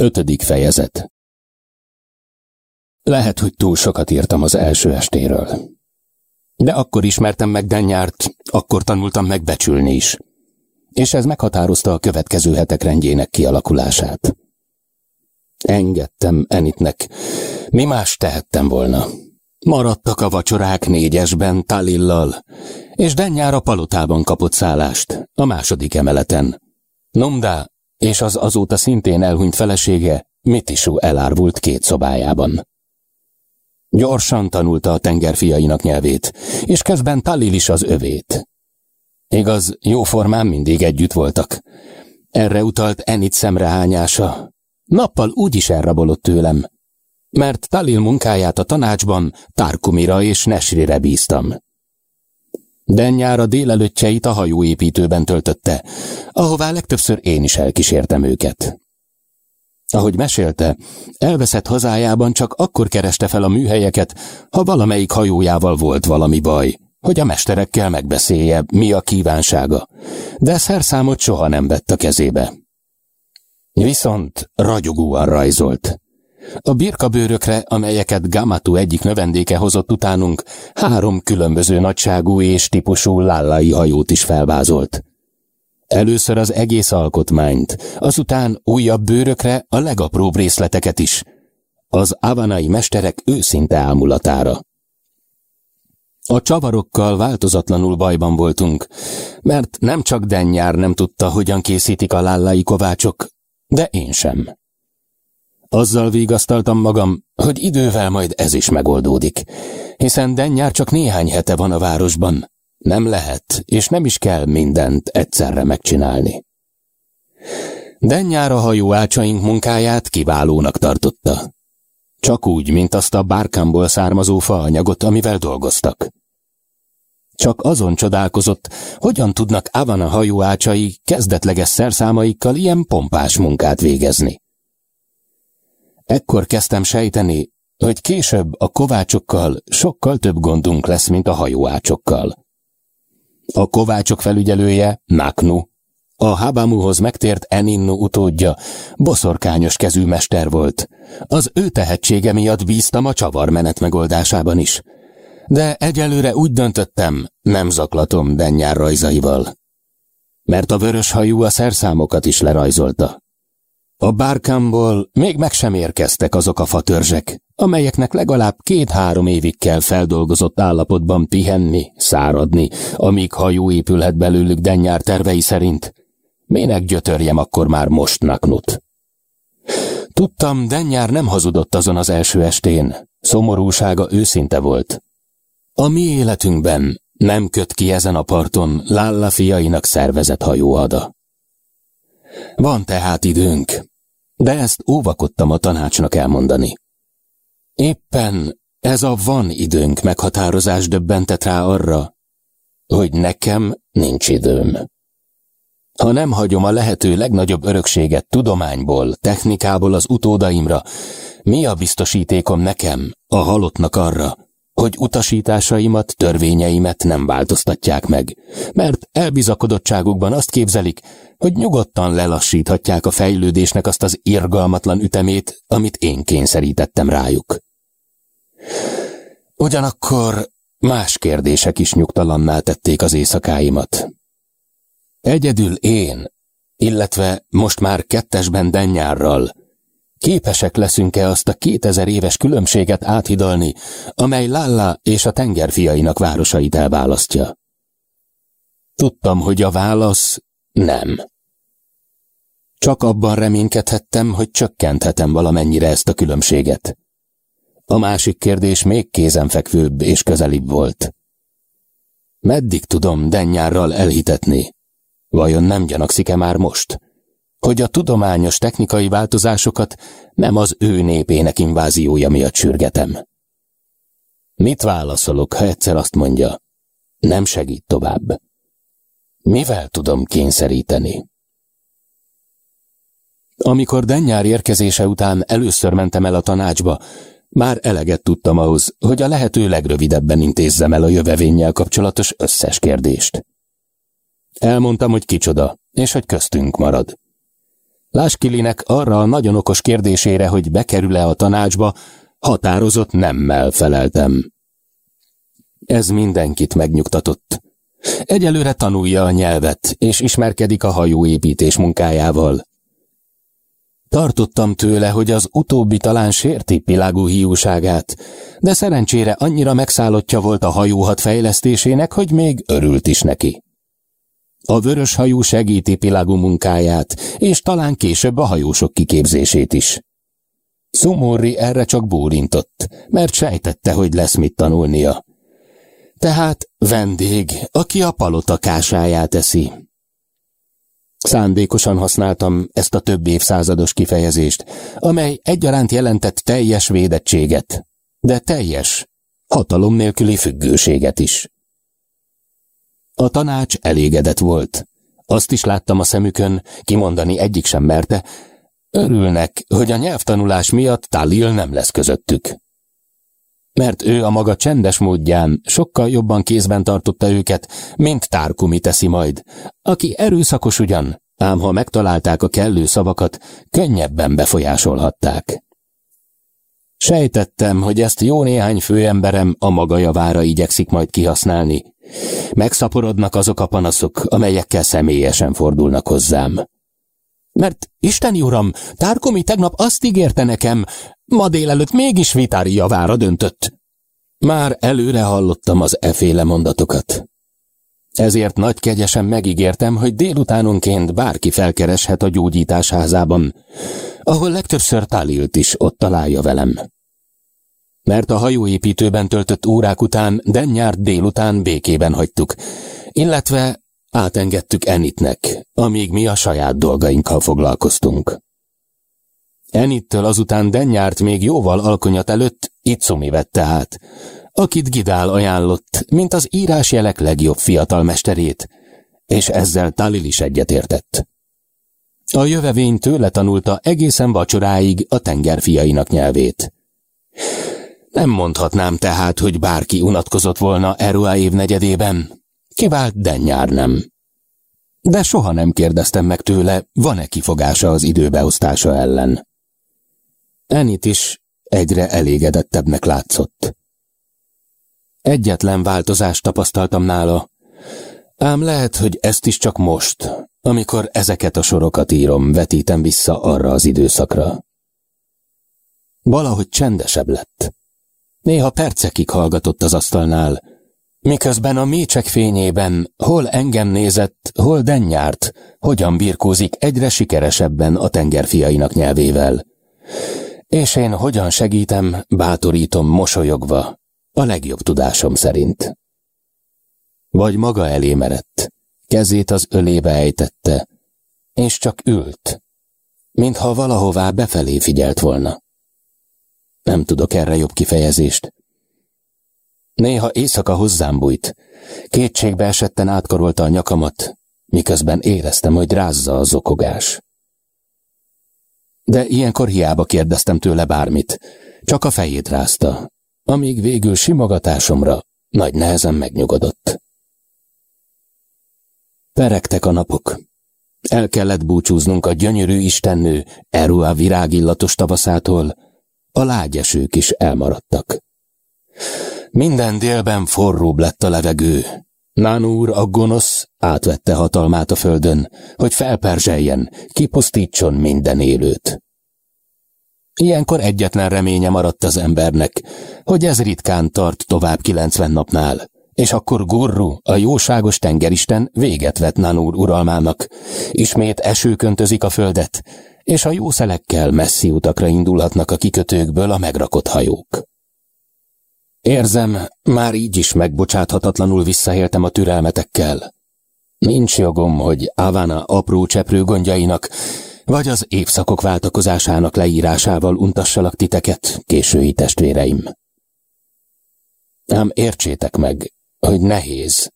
Ötödik fejezet Lehet, hogy túl sokat írtam az első estéről. De akkor ismertem meg Dennyárt, akkor tanultam megbecsülni is. És ez meghatározta a következő hetek rendjének kialakulását. Engedtem Enitnek. Mi más tehettem volna? Maradtak a vacsorák négyesben Talillal, és Dennyár palotában kapott szállást, a második emeleten. Nomda és az azóta szintén elhunyt felesége Mitisu elárvult két szobájában. Gyorsan tanulta a tengerfiainak nyelvét, és közben Talil is az övét. Igaz, jóformán mindig együtt voltak. Erre utalt Enit szemrehányása. Nappal úgy is elrabolott tőlem, mert Talil munkáját a tanácsban Tarkumira és Nesrire bíztam. Dennyára délelőttjeit a hajóépítőben töltötte, ahová legtöbbször én is elkísértem őket. Ahogy mesélte, elveszett hazájában csak akkor kereste fel a műhelyeket, ha valamelyik hajójával volt valami baj, hogy a mesterekkel megbeszélje, mi a kívánsága, de szerszámot soha nem vett a kezébe. Viszont ragyogóan rajzolt. A birkabőrökre, amelyeket Gamatu egyik növendéke hozott utánunk, három különböző nagyságú és típusú lállai hajót is felvázolt. Először az egész alkotmányt, azután újabb bőrökre a legapróbb részleteket is. Az avanai mesterek őszinte ámulatára. A csavarokkal változatlanul bajban voltunk, mert nem csak Dennyár nem tudta, hogyan készítik a lállai kovácsok, de én sem. Azzal vigasztaltam magam, hogy idővel majd ez is megoldódik, hiszen Dennyár csak néhány hete van a városban. Nem lehet, és nem is kell mindent egyszerre megcsinálni. Dennyár a hajó ácsaink munkáját kiválónak tartotta. Csak úgy, mint azt a bárkámból származó faanyagot, amivel dolgoztak. Csak azon csodálkozott, hogyan tudnak Avana hajóácsai kezdetleges szerszámaikkal ilyen pompás munkát végezni. Ekkor kezdtem sejteni, hogy később a kovácsokkal sokkal több gondunk lesz, mint a hajóácsokkal. A kovácsok felügyelője, Naknu, a Habamuhoz megtért Eninnu utódja, boszorkányos kezű mester volt. Az ő tehetsége miatt bíztam a csavarmenet megoldásában is. De egyelőre úgy döntöttem, nem zaklatom Dennyár rajzaival. Mert a vörös hajú a szerszámokat is lerajzolta. A bárkámból még meg sem érkeztek azok a fatörzsek, amelyeknek legalább két-három évig kell feldolgozott állapotban pihenni, száradni, amíg hajó épülhet belőlük Dennyár tervei szerint. Mének gyötörjem akkor már most naknut. Tudtam, Dennyár nem hazudott azon az első estén. Szomorúsága őszinte volt. A mi életünkben nem köt ki ezen a parton Lálla fiainak szervezett hajóada. Van tehát időnk, de ezt óvakodtam a tanácsnak elmondani. Éppen ez a van időnk meghatározás döbbentett rá arra, hogy nekem nincs időm. Ha nem hagyom a lehető legnagyobb örökséget tudományból, technikából az utódaimra, mi a biztosítékom nekem, a halottnak arra, hogy utasításaimat, törvényeimet nem változtatják meg, mert elbizakodottságukban azt képzelik, hogy nyugodtan lelassíthatják a fejlődésnek azt az irgalmatlan ütemét, amit én kényszerítettem rájuk. Ugyanakkor más kérdések is nyugtalanná tették az éjszakáimat. Egyedül én, illetve most már kettesben Dennyárral, Képesek leszünk-e azt a kétezer éves különbséget áthidalni, amely Lalla és a tengerfiainak városait elválasztja? Tudtam, hogy a válasz nem. Csak abban reménykedhettem, hogy csökkenthetem valamennyire ezt a különbséget. A másik kérdés még kézenfekvőbb és közelibb volt. Meddig tudom Dennyárral elhitetni? Vajon nem gyanakszik-e már most? Hogy a tudományos technikai változásokat nem az ő népének inváziója miatt sürgetem. Mit válaszolok, ha egyszer azt mondja, nem segít tovább? Mivel tudom kényszeríteni? Amikor Dennyár érkezése után először mentem el a tanácsba, már eleget tudtam ahhoz, hogy a lehető legrövidebben intézzem el a jövevénnyel kapcsolatos összes kérdést. Elmondtam, hogy kicsoda, és hogy köztünk marad. Láskilinek arra a nagyon okos kérdésére, hogy bekerül-e a tanácsba, határozott nemmel feleltem. Ez mindenkit megnyugtatott. Egyelőre tanulja a nyelvet, és ismerkedik a hajóépítés munkájával. Tartottam tőle, hogy az utóbbi talán sérti Pilágú hiúságát, de szerencsére annyira megszállottja volt a hajóhat fejlesztésének, hogy még örült is neki. A vörös hajú segíti Pilágú munkáját, és talán később a hajósok kiképzését is. Szumorri erre csak bólintott, mert sejtette, hogy lesz mit tanulnia. Tehát vendég, aki a palota kásáját eszi. Szándékosan használtam ezt a több évszázados kifejezést, amely egyaránt jelentett teljes védettséget, de teljes, hatalom nélküli függőséget is. A tanács elégedett volt. Azt is láttam a szemükön, kimondani egyik sem merte, örülnek, hogy a nyelvtanulás miatt Talil nem lesz közöttük. Mert ő a maga csendes módján sokkal jobban kézben tartotta őket, mint Tárkumi teszi majd, aki erőszakos ugyan, ám ha megtalálták a kellő szavakat, könnyebben befolyásolhatták. Sejtettem, hogy ezt jó néhány főemberem a maga javára igyekszik majd kihasználni. Megszaporodnak azok a panaszok, amelyekkel személyesen fordulnak hozzám. Mert, Isteni uram, Tárkomi tegnap azt ígérte nekem, ma délelőtt mégis vitári javára döntött. Már előre hallottam az eféle mondatokat. Ezért nagy kegyesen megígértem, hogy délutánonként bárki felkereshet a gyógyítás házában, ahol legtöbbször Talilt is ott találja velem. Mert a hajóépítőben töltött órák után Dennyárt délután békében hagytuk, illetve átengedtük Enitnek, amíg mi a saját dolgainkkal foglalkoztunk. Enittől azután Dennyárt még jóval alkonyat előtt Itsumi vette át, akit Gidál ajánlott, mint az írásjelek legjobb fiatal mesterét, és ezzel Talil is egyetértett. A jövevény tőle tanulta egészen vacsoráig a tengerfiainak nyelvét. Nem mondhatnám tehát, hogy bárki unatkozott volna Erua évnegyedében. Kivált Dennyár nem. De soha nem kérdeztem meg tőle, van-e kifogása az időbeosztása ellen. Enit is egyre elégedettebbnek látszott. Egyetlen változást tapasztaltam nála, ám lehet, hogy ezt is csak most, amikor ezeket a sorokat írom, vetítem vissza arra az időszakra. Valahogy csendesebb lett. Néha percekig hallgatott az asztalnál, miközben a mécsek fényében hol engem nézett, hol dennyárt, hogyan birkózik egyre sikeresebben a tengerfiainak nyelvével. És én hogyan segítem, bátorítom mosolyogva, a legjobb tudásom szerint. Vagy maga elé merett, kezét az ölébe ejtette, és csak ült, mintha valahová befelé figyelt volna. Nem tudok erre jobb kifejezést. Néha éjszaka hozzám bújt, kétségbe esetten átkarolta a nyakamat, miközben éreztem, hogy rázza a zokogás. De ilyenkor hiába kérdeztem tőle bármit, csak a fejét rázta, amíg végül simogatásomra nagy nehezen megnyugodott. Peregtek a napok. El kellett búcsúznunk a gyönyörű istennő Erua virágillatos tavaszától, a lágyesők is elmaradtak. Minden délben forróbb lett a levegő. Nánúr, a gonosz, átvette hatalmát a földön, hogy felperzseljen, kipusztítson minden élőt. Ilyenkor egyetlen reménye maradt az embernek, hogy ez ritkán tart tovább kilencven napnál, és akkor Gurru, a jóságos tengeristen véget vet Nanúr uralmának. Ismét eső köntözik a földet, és a jószelekkel messzi utakra indulhatnak a kikötőkből a megrakott hajók. Érzem, már így is megbocsáthatatlanul visszaéltem a türelmetekkel. Nincs jogom, hogy Avana apró cseprő gondjainak, vagy az évszakok váltakozásának leírásával untassalak titeket, késői testvéreim. Ám értsétek meg, hogy nehéz.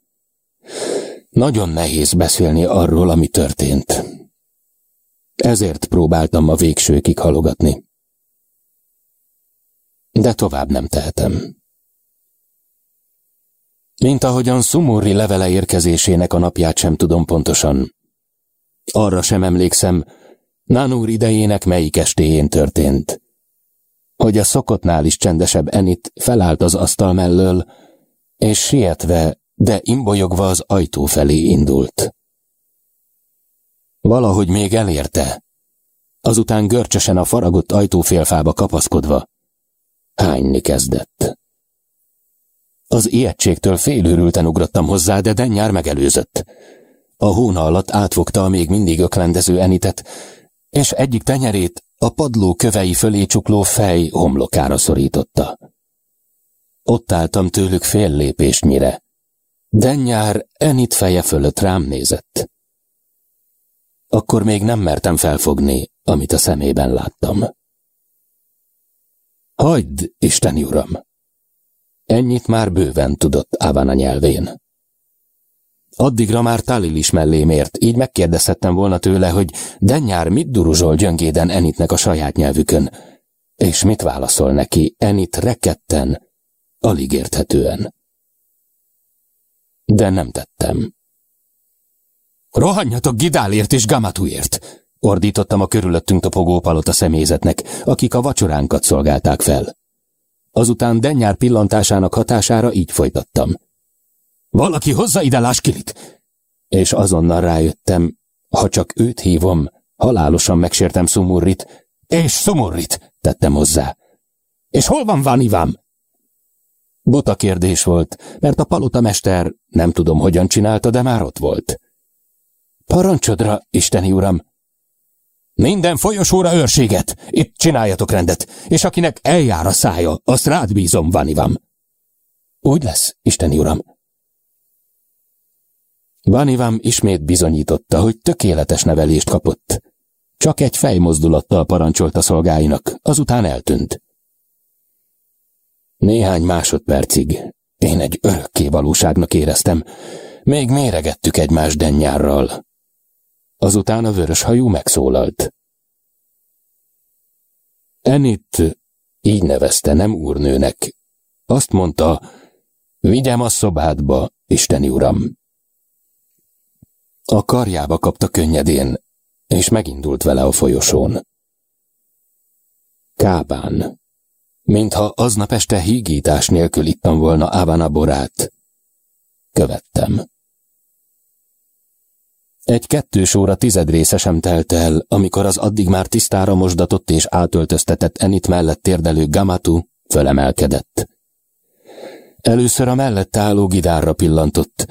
Nagyon nehéz beszélni arról, ami történt. Ezért próbáltam a végsőkig halogatni. De tovább nem tehetem. Mint ahogyan Szumurri levele érkezésének a napját sem tudom pontosan. Arra sem emlékszem, Nanúr idejének melyik estéjén történt. Hogy a szokottnál is csendesebb Enit felállt az asztal mellől, és sietve, de imbolyogva az ajtó felé indult. Valahogy még elérte. Azután görcsösen a faragott ajtófélfába kapaszkodva. Hányni kezdett. Az ijegységtől félőrülten ugrottam hozzá, de Dennyár megelőzött. A hóna alatt átfogta a még mindig öklendező enitet, és egyik tenyerét a padló kövei fölé csukló fej homlokára szorította. Ott álltam tőlük fél lépésnyire. Dennyár enit feje fölött rám nézett. Akkor még nem mertem felfogni, amit a szemében láttam. Hagyd, Isteni Uram! Ennyit már bőven tudott Ávana nyelvén. Addigra már Talil is mellém ért, így megkérdezhettem volna tőle, hogy Dennyár mit duruzsol gyöngéden Enitnek a saját nyelvükön, és mit válaszol neki Enit reketten, alig érthetően. De nem tettem. Rohanjatok Gidálért és Gamatuért! Ordítottam a körülöttünk topogó palota személyzetnek, akik a vacsoránkat szolgálták fel. Azután Dennyár pillantásának hatására így folytattam. Valaki hozza ide Láskilit! És azonnal rájöttem, ha csak őt hívom, halálosan megsértem Szumurrit, és Szumurrit, tettem hozzá. És hol van Vanivám? Bota kérdés volt, mert a palotamester nem tudom hogyan csinálta, de már ott volt. Parancsodra, Isteni Uram! Minden folyosóra őrséget! Itt csináljatok rendet, és akinek eljár a szája, azt rád bízom, Vanivam. Úgy lesz, Isteni Uram. Vanivam ismét bizonyította, hogy tökéletes nevelést kapott. Csak egy fejmozdulattal parancsolt a szolgáinak, azután eltűnt. Néhány másodpercig én egy örökké valóságnak éreztem, még méregettük egymás dennyárral. Azután a vörös hajú megszólalt. Enit így nevezte, nem úrnőnek. Azt mondta, vigyem a szobádba, Isteni uram. A karjába kapta könnyedén, és megindult vele a folyosón. Kábán, mintha aznap este hígítás nélkül ittam volna Ávana borát. Követtem. Egy kettős óra tizedrésze sem telt el, amikor az addig már tisztára mosdatott és átöltöztetett Enit mellett térdelő Gamatu fölemelkedett. Először a mellette álló gidárra pillantott,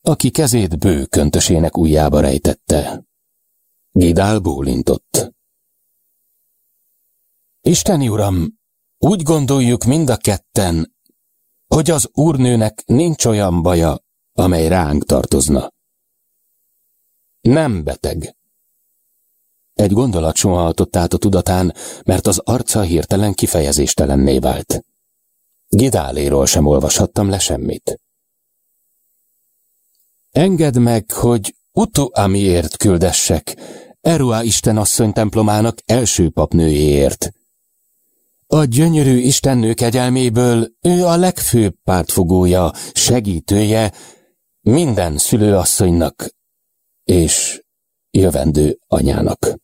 aki kezét bő köntösének ujjába rejtette. Gidál bólintott. Isteni uram, úgy gondoljuk mind a ketten, hogy az úrnőnek nincs olyan baja, amely ránk tartozna. Nem beteg. Egy gondolat sohajtott át a tudatán, mert az arca hirtelen kifejezéstelenné vált. Gidáléról sem olvashattam le semmit. Engedd meg, hogy Utu Amiért küldessek, Erua Isten asszony templomának első papnőjéért. A gyönyörű istennő kegyelméből ő a legfőbb pártfogója, segítője minden szülőasszonynak, és jövendő anyának.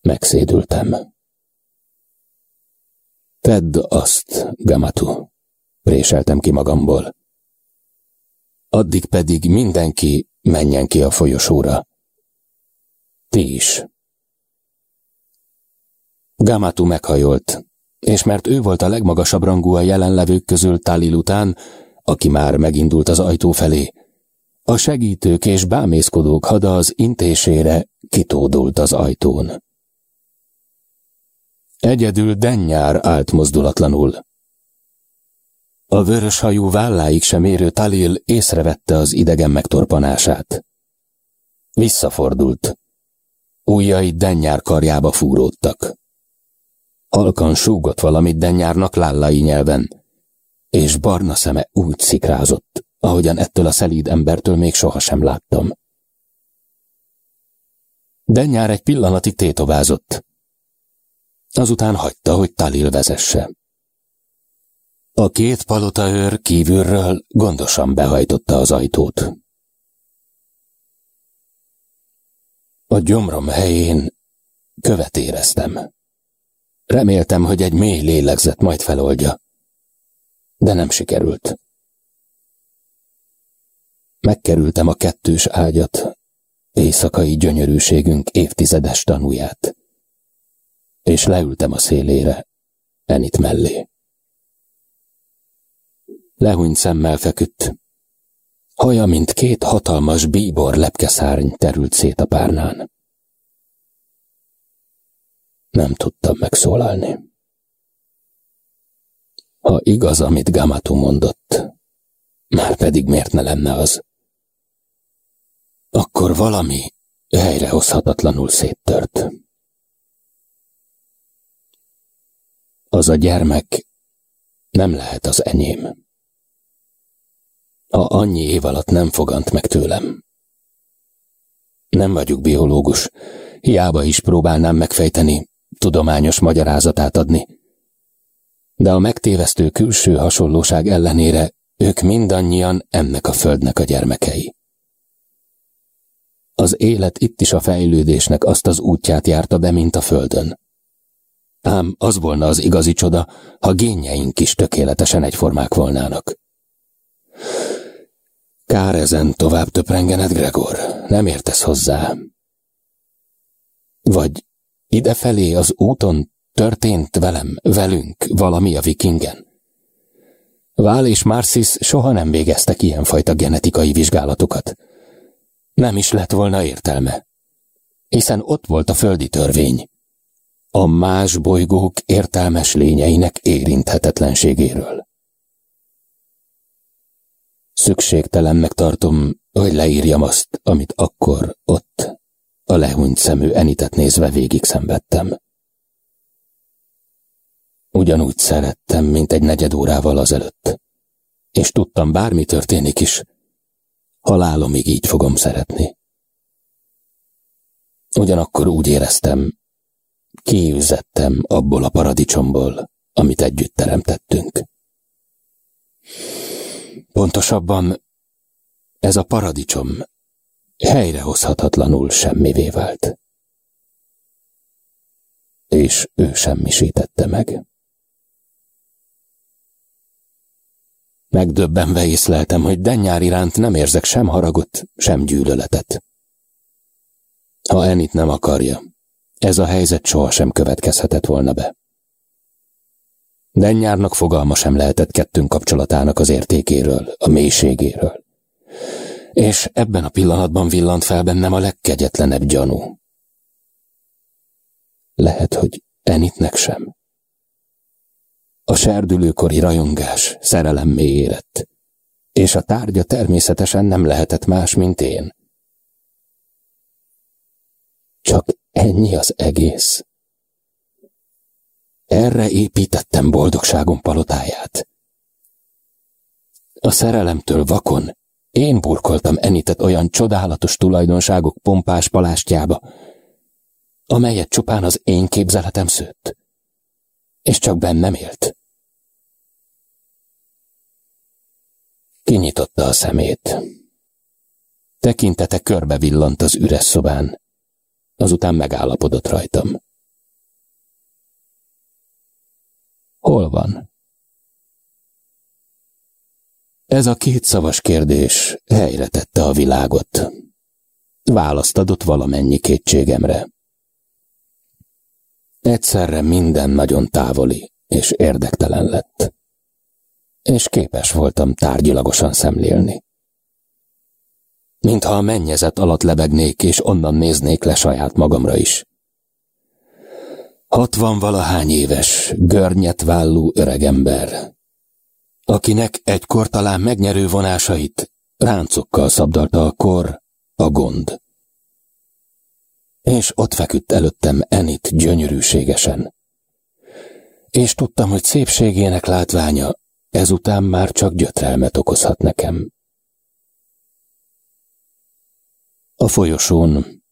Megszédültem. Tedd azt, Gamatu, préseltem ki magamból. Addig pedig mindenki menjen ki a folyosóra. Ti is. Gamatu meghajolt, és mert ő volt a legmagasabb rangú a jelenlevők közül Talil után, aki már megindult az ajtó felé, a segítők és bámészkodók hada az intésére kitódult az ajtón. Egyedül Dennyár állt mozdulatlanul. A vörös hajú válláig sem érő Talil észrevette az idegen megtorpanását. Visszafordult. Újjai Dennyár karjába fúródtak. Halkan súgott valamit Dennyárnak lállai nyelven, és barna szeme úgy szikrázott, ahogyan ettől a szelíd embertől még sohasem láttam. Dennyár egy pillanatig tétovázott. Azután hagyta, hogy Talil vezesse. A két palotaőr kívülről gondosan behajtotta az ajtót. A gyomrom helyén követ éreztem. Reméltem, hogy egy mély lélegzet majd feloldja, de nem sikerült. Megkerültem a kettős ágyat, éjszakai gyönyörűségünk évtizedes tanúját, és leültem a szélére, Enit mellé. Lehúnyt szemmel feküdt. Haja, mint két hatalmas bíbor lepkeszárny terült szét a párnán. Nem tudtam megszólalni. Ha igaz, amit Gamatu mondott, már pedig miért ne lenne az? Akkor valami helyrehozhatatlanul széttört. Az a gyermek nem lehet az enyém. A annyi év alatt nem fogant meg tőlem. Nem vagyok biológus, hiába is próbálnám megfejteni, tudományos magyarázatát adni. De a megtévesztő külső hasonlóság ellenére ők mindannyian ennek a földnek a gyermekei. Az élet itt is a fejlődésnek azt az útját járta be, mint a földön. Ám az volna az igazi csoda, ha génjeink is tökéletesen egyformák volnának. Kár ezen tovább töprengened, Gregor, nem értesz hozzá. Vagy idefelé az úton történt velem, velünk valami a vikingen? Vál és Marcis soha nem végeztek ilyenfajta genetikai vizsgálatokat. Nem is lett volna értelme, hiszen ott volt a földi törvény a más bolygók értelmes lényeinek érinthetetlenségéről. Szükségtelennek tartom, hogy leírjam azt, amit akkor ott, a lehúnyt szemű Enitet nézve végig szenvedtem. Ugyanúgy szerettem, mint egy negyed órával azelőtt, és tudtam, bármi történik is, halálomig így fogom szeretni. Ugyanakkor úgy éreztem, kiűzettem abból a paradicsomból, amit együtt teremtettünk. Pontosabban ez a paradicsom helyrehozhatatlanul semmivé vált. És ő semmisítette meg. Megdöbbenve észleltem, hogy Dennyár iránt nem érzek sem haragot, sem gyűlöletet. Ha Enit nem akarja, ez a helyzet sohasem következhetett volna be. Dennyárnak fogalma sem lehetett kettőnk kapcsolatának az értékéről, a mélységéről. És ebben a pillanatban villant fel bennem a legkegyetlenebb gyanú. Lehet, hogy Enitnek sem. A serdülőkori rajongás szerelem érett, és a tárgya természetesen nem lehetett más, mint én. Csak ennyi az egész. Erre építettem boldogságom palotáját. A szerelemtől vakon én burkoltam Enitet olyan csodálatos tulajdonságok pompás palástjába, amelyet csupán az én képzeletem szőtt, és csak bennem élt. Kinyitotta a szemét. Tekintete körbe villant az üres szobán, azután megállapodott rajtam. Hol van? Ez a kétszavas kérdés helyre tette a világot. Választ adott valamennyi kétségemre. Egyszerre minden nagyon távoli és érdektelen lett, és képes voltam tárgyilagosan szemlélni. Mintha a mennyezet alatt lebegnék, és onnan néznék le saját magamra is. Hatvan valahány éves, görnyetvállú öregember, akinek egykor talán megnyerő vonásait ráncokkal szabdalta a kor, a gond. És ott feküdt előttem Enit gyönyörűségesen. És tudtam, hogy szépségének látványa Ezután már csak gyötrelmet okozhat nekem. A folyosón,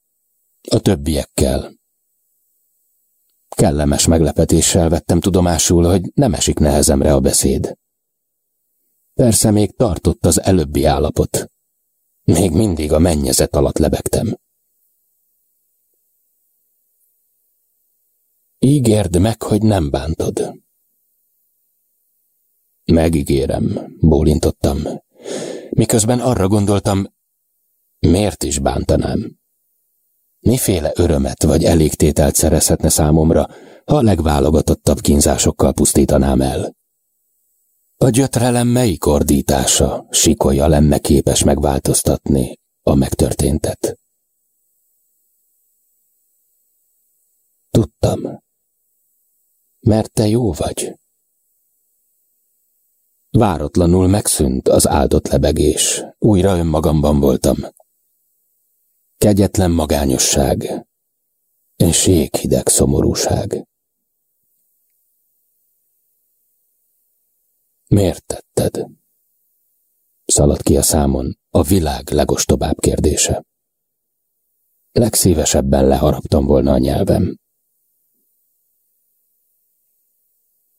a többiekkel. Kellemes meglepetéssel vettem tudomásul, hogy nem esik nehezemre a beszéd. Persze még tartott az előbbi állapot. Még mindig a mennyezet alatt lebegtem. Ígérd meg, hogy nem bántod. Megígérem, bólintottam, miközben arra gondoltam, miért is bántanám. Miféle örömet vagy elégtételt szerezhetne számomra, ha a legválogatottabb kínzásokkal pusztítanám el. A gyötrelem melyik ordítása, sikolya lenne képes megváltoztatni a megtörténtet? Tudtam, mert te jó vagy. Váratlanul megszűnt az áldott lebegés, újra önmagamban voltam. Kegyetlen magányosság és jéghideg szomorúság. Miért tetted? Szaladt ki a számon a világ legostobább kérdése. Legszívesebben leharaptam volna a nyelvem.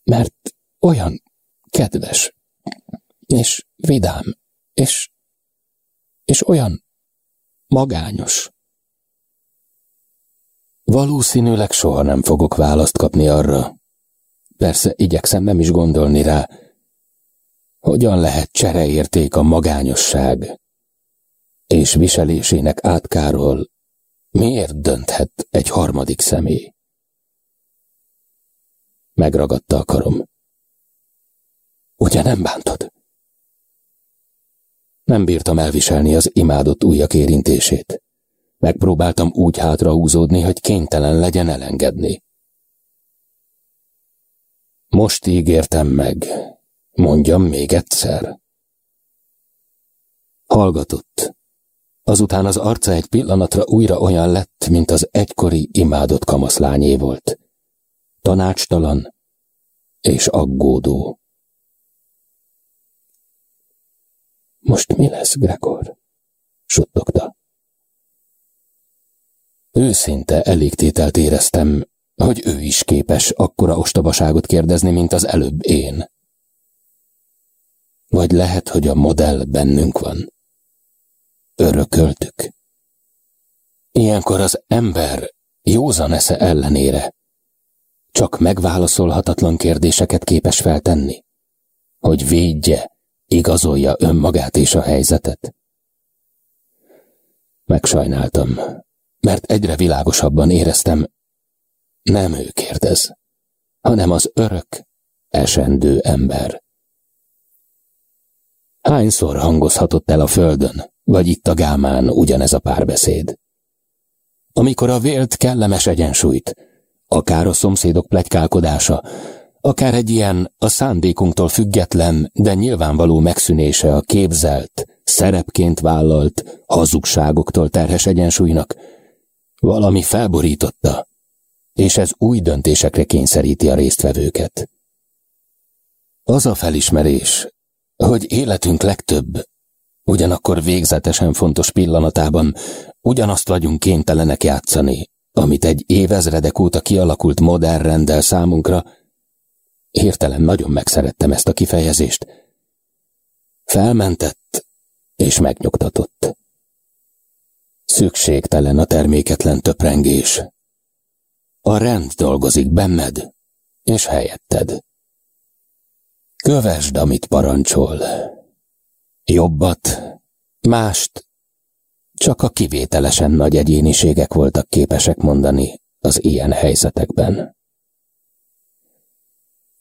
Mert olyan kedves, és vidám, és, és olyan magányos. Valószínűleg soha nem fogok választ kapni arra. Persze igyekszem nem is gondolni rá, hogyan lehet csereérték a magányosság és viselésének átkáról miért dönthet egy harmadik személy? Megragadta a karom. Ugye nem bántod? Nem bírtam elviselni az imádott ujjak érintését. Megpróbáltam úgy hátrahúzódni, hogy kénytelen legyen elengedni. Most ígértem meg, mondjam még egyszer. Hallgatott. Azután az arca egy pillanatra újra olyan lett, mint az egykori imádott kamaszlányé volt. Tanácstalan és aggódó. Most mi lesz, Gregor? suttogta. Őszinte elégtételt éreztem, hogy ő is képes akkora ostobaságot kérdezni, mint az előbb én. Vagy lehet, hogy a modell bennünk van. Örököltük. Ilyenkor az ember józan esze ellenére csak megválaszolhatatlan kérdéseket képes feltenni, hogy védje, igazolja önmagát és a helyzetet. Megsajnáltam, mert egyre világosabban éreztem, nem ő kérdez, hanem az örök, esendő ember. Hányszor hangozhatott el a földön, vagy itt a gámán ugyanez a párbeszéd? Amikor a vélt kellemes egyensúlyt, akár a szomszédok plegykálkodása, akár egy ilyen a szándékunktól független, de nyilvánvaló megszűnése a képzelt, szerepként vállalt, hazugságoktól terhes egyensúlynak, valami felborította, és ez új döntésekre kényszeríti a résztvevőket. Az a felismerés, hogy életünk legtöbb, ugyanakkor végzetesen fontos pillanatában ugyanazt vagyunk kénytelenek játszani, amit egy évezredek óta kialakult modern rendel számunkra, hirtelen nagyon megszerettem ezt a kifejezést. Felmentett és megnyugtatott. Szükségtelen a terméketlen töprengés. A rend dolgozik benned és helyetted. Kövesd, amit parancsol. Jobbat, mást csak a kivételesen nagy egyéniségek voltak képesek mondani az ilyen helyzetekben.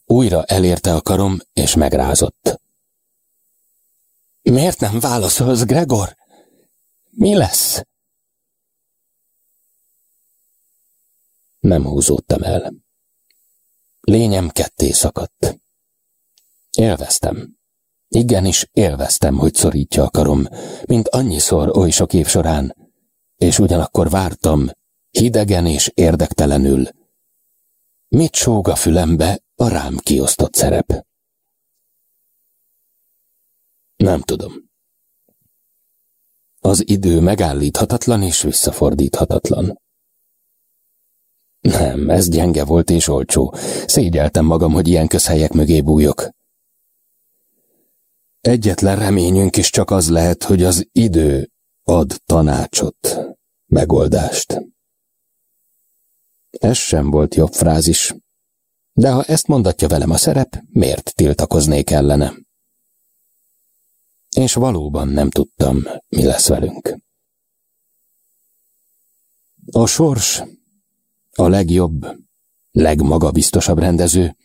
Újra elérte a karom, és megrázott. Miért nem válaszolsz, Gregor? Mi lesz? Nem húzódtam el. Lényem ketté szakadt. Élveztem. Igenis élveztem, hogy szorítja a karom, mint annyiszor oly sok év során, és ugyanakkor vártam, hidegen és érdektelenül. Mit sóg a fülembe a rám kiosztott szerep? Nem tudom. Az idő megállíthatatlan és visszafordíthatatlan. Nem, ez gyenge volt és olcsó. Szégyeltem magam, hogy ilyen közhelyek mögé bújok. Egyetlen reményünk is csak az lehet, hogy az idő ad tanácsot, megoldást. Ez sem volt jobb frázis. De ha ezt mondatja velem a szerep, miért tiltakoznék ellene? És valóban nem tudtam, mi lesz velünk. A sors, a legjobb, legmagabiztosabb rendező,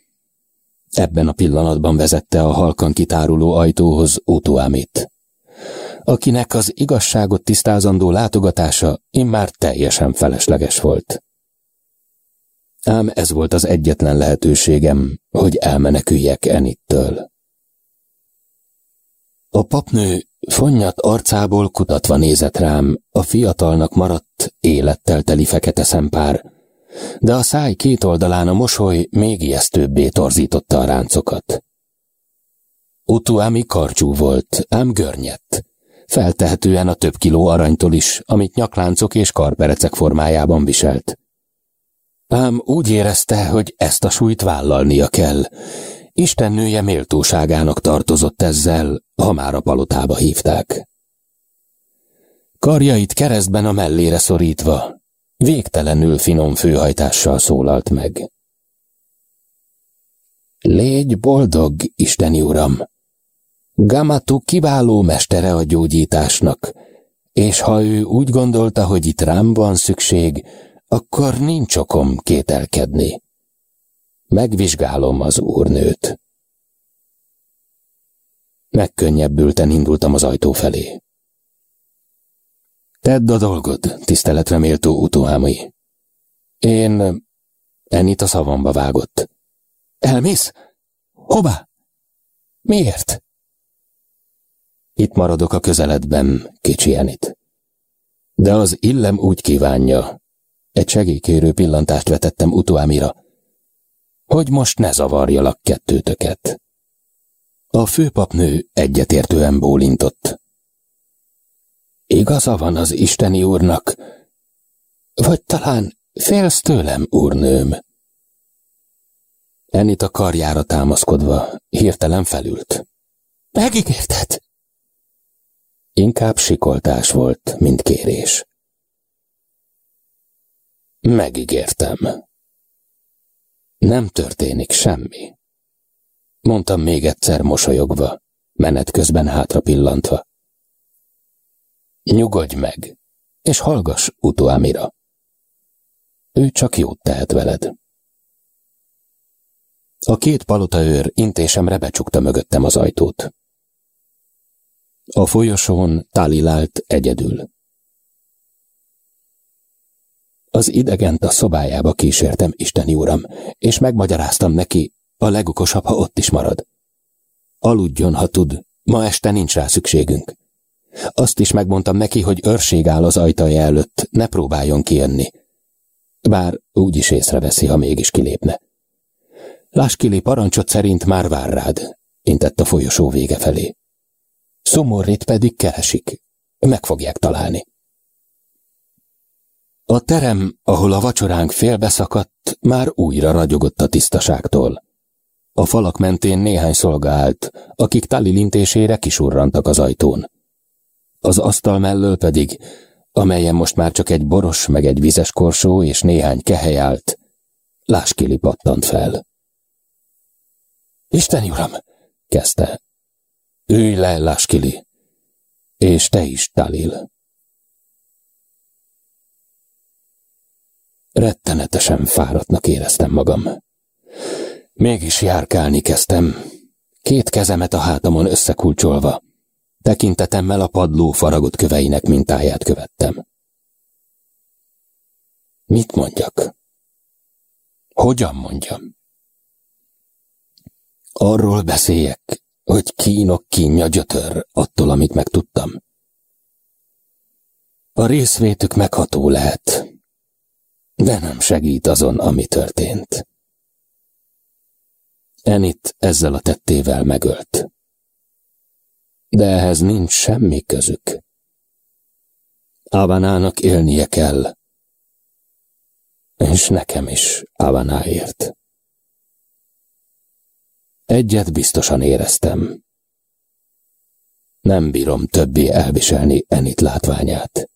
ebben a pillanatban vezette a halkan kitáruló ajtóhoz Utuámit, akinek az igazságot tisztázandó látogatása immár teljesen felesleges volt. Ám ez volt az egyetlen lehetőségem, hogy elmeneküljek Enittől. A papnő fonnyat arcából kutatva nézett rám, a fiatalnak maradt, élettel teli fekete szempár, de a száj két oldalán a mosoly még ijesztőbbé torzította a ráncokat. Utuámi karcsú volt, ám görnyett, feltehetően a több kiló aranytól is, amit nyakláncok és karperecek formájában viselt. Ám úgy érezte, hogy ezt a súlyt vállalnia kell. Isten nője méltóságának tartozott ezzel, ha már a palotába hívták. Karjait keresztben a mellére szorítva, végtelenül finom főhajtással szólalt meg. Légy boldog, Isteni Uram! Gamatu kiváló mestere a gyógyításnak, és ha ő úgy gondolta, hogy itt rám van szükség, akkor nincs okom kételkedni. Megvizsgálom az úrnőt. Megkönnyebbülten indultam az ajtó felé. Tedd a dolgod, tiszteletre méltó utóámai. Én... Ennyit a szavamba vágott. Elmész? Hová? Miért? Itt maradok a közeledben, kicsi Enit. De az illem úgy kívánja, egy segélykérő pillantást vetettem utóámira, hogy most ne zavarjalak kettőtöket. A főpapnő egyetértően bólintott. Igaza van az isteni úrnak, vagy talán félsz tőlem, úrnőm? Enit a karjára támaszkodva hirtelen felült. Megígérted? Inkább sikoltás volt, mint kérés. Megígértem. Nem történik semmi. Mondtam még egyszer mosolyogva, menet közben hátra pillantva. Nyugodj meg, és hallgass utóámira. Ő csak jót tehet veled. A két palotaőr intésemre becsukta mögöttem az ajtót. A folyosón tálilált egyedül. Az idegent a szobájába kísértem, Isteni Uram, és megmagyaráztam neki, a legokosabb, ha ott is marad. Aludjon, ha tud, ma este nincs rá szükségünk. Azt is megmondtam neki, hogy őrség áll az ajtaja előtt, ne próbáljon kijönni. Bár úgy is észreveszi, ha mégis kilépne. Láskili parancsot szerint már vár rád, intett a folyosó vége felé. Szomorrit pedig keresik. Meg fogják találni. A terem, ahol a vacsoránk félbeszakadt, már újra ragyogott a tisztaságtól. A falak mentén néhány szolga állt, akik tali lintésére kisurrantak az ajtón. Az asztal mellől pedig, amelyen most már csak egy boros meg egy vizes korsó és néhány kehely állt, Láskili pattant fel. Isten uram, kezdte. Ülj le, Láskili, és te is, Talil. Rettenetesen fáradtnak éreztem magam. Mégis járkálni kezdtem, két kezemet a hátamon összekulcsolva, tekintetemmel a padló faragott köveinek mintáját követtem. Mit mondjak? Hogyan mondjam? Arról beszéljek, hogy kínok kínja gyötör attól, amit megtudtam. A részvétük megható lehet, de nem segít azon, ami történt. Enit ezzel a tettével megölt. De ehhez nincs semmi közük. Avanának élnie kell, és nekem is Avanáért. Egyet biztosan éreztem. Nem bírom többé elviselni Enit látványát.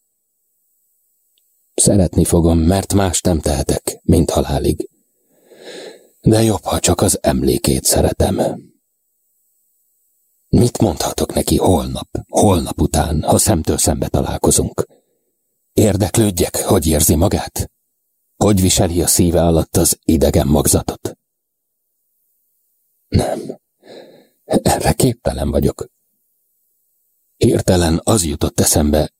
Szeretni fogom, mert más nem tehetek, mint halálig. De jobb, ha csak az emlékét szeretem. Mit mondhatok neki holnap, holnap után, ha szemtől szembe találkozunk? Érdeklődjek, hogy érzi magát? Hogy viseli a szíve alatt az idegen magzatot? Nem, erre képtelen vagyok. Hirtelen az jutott eszembe,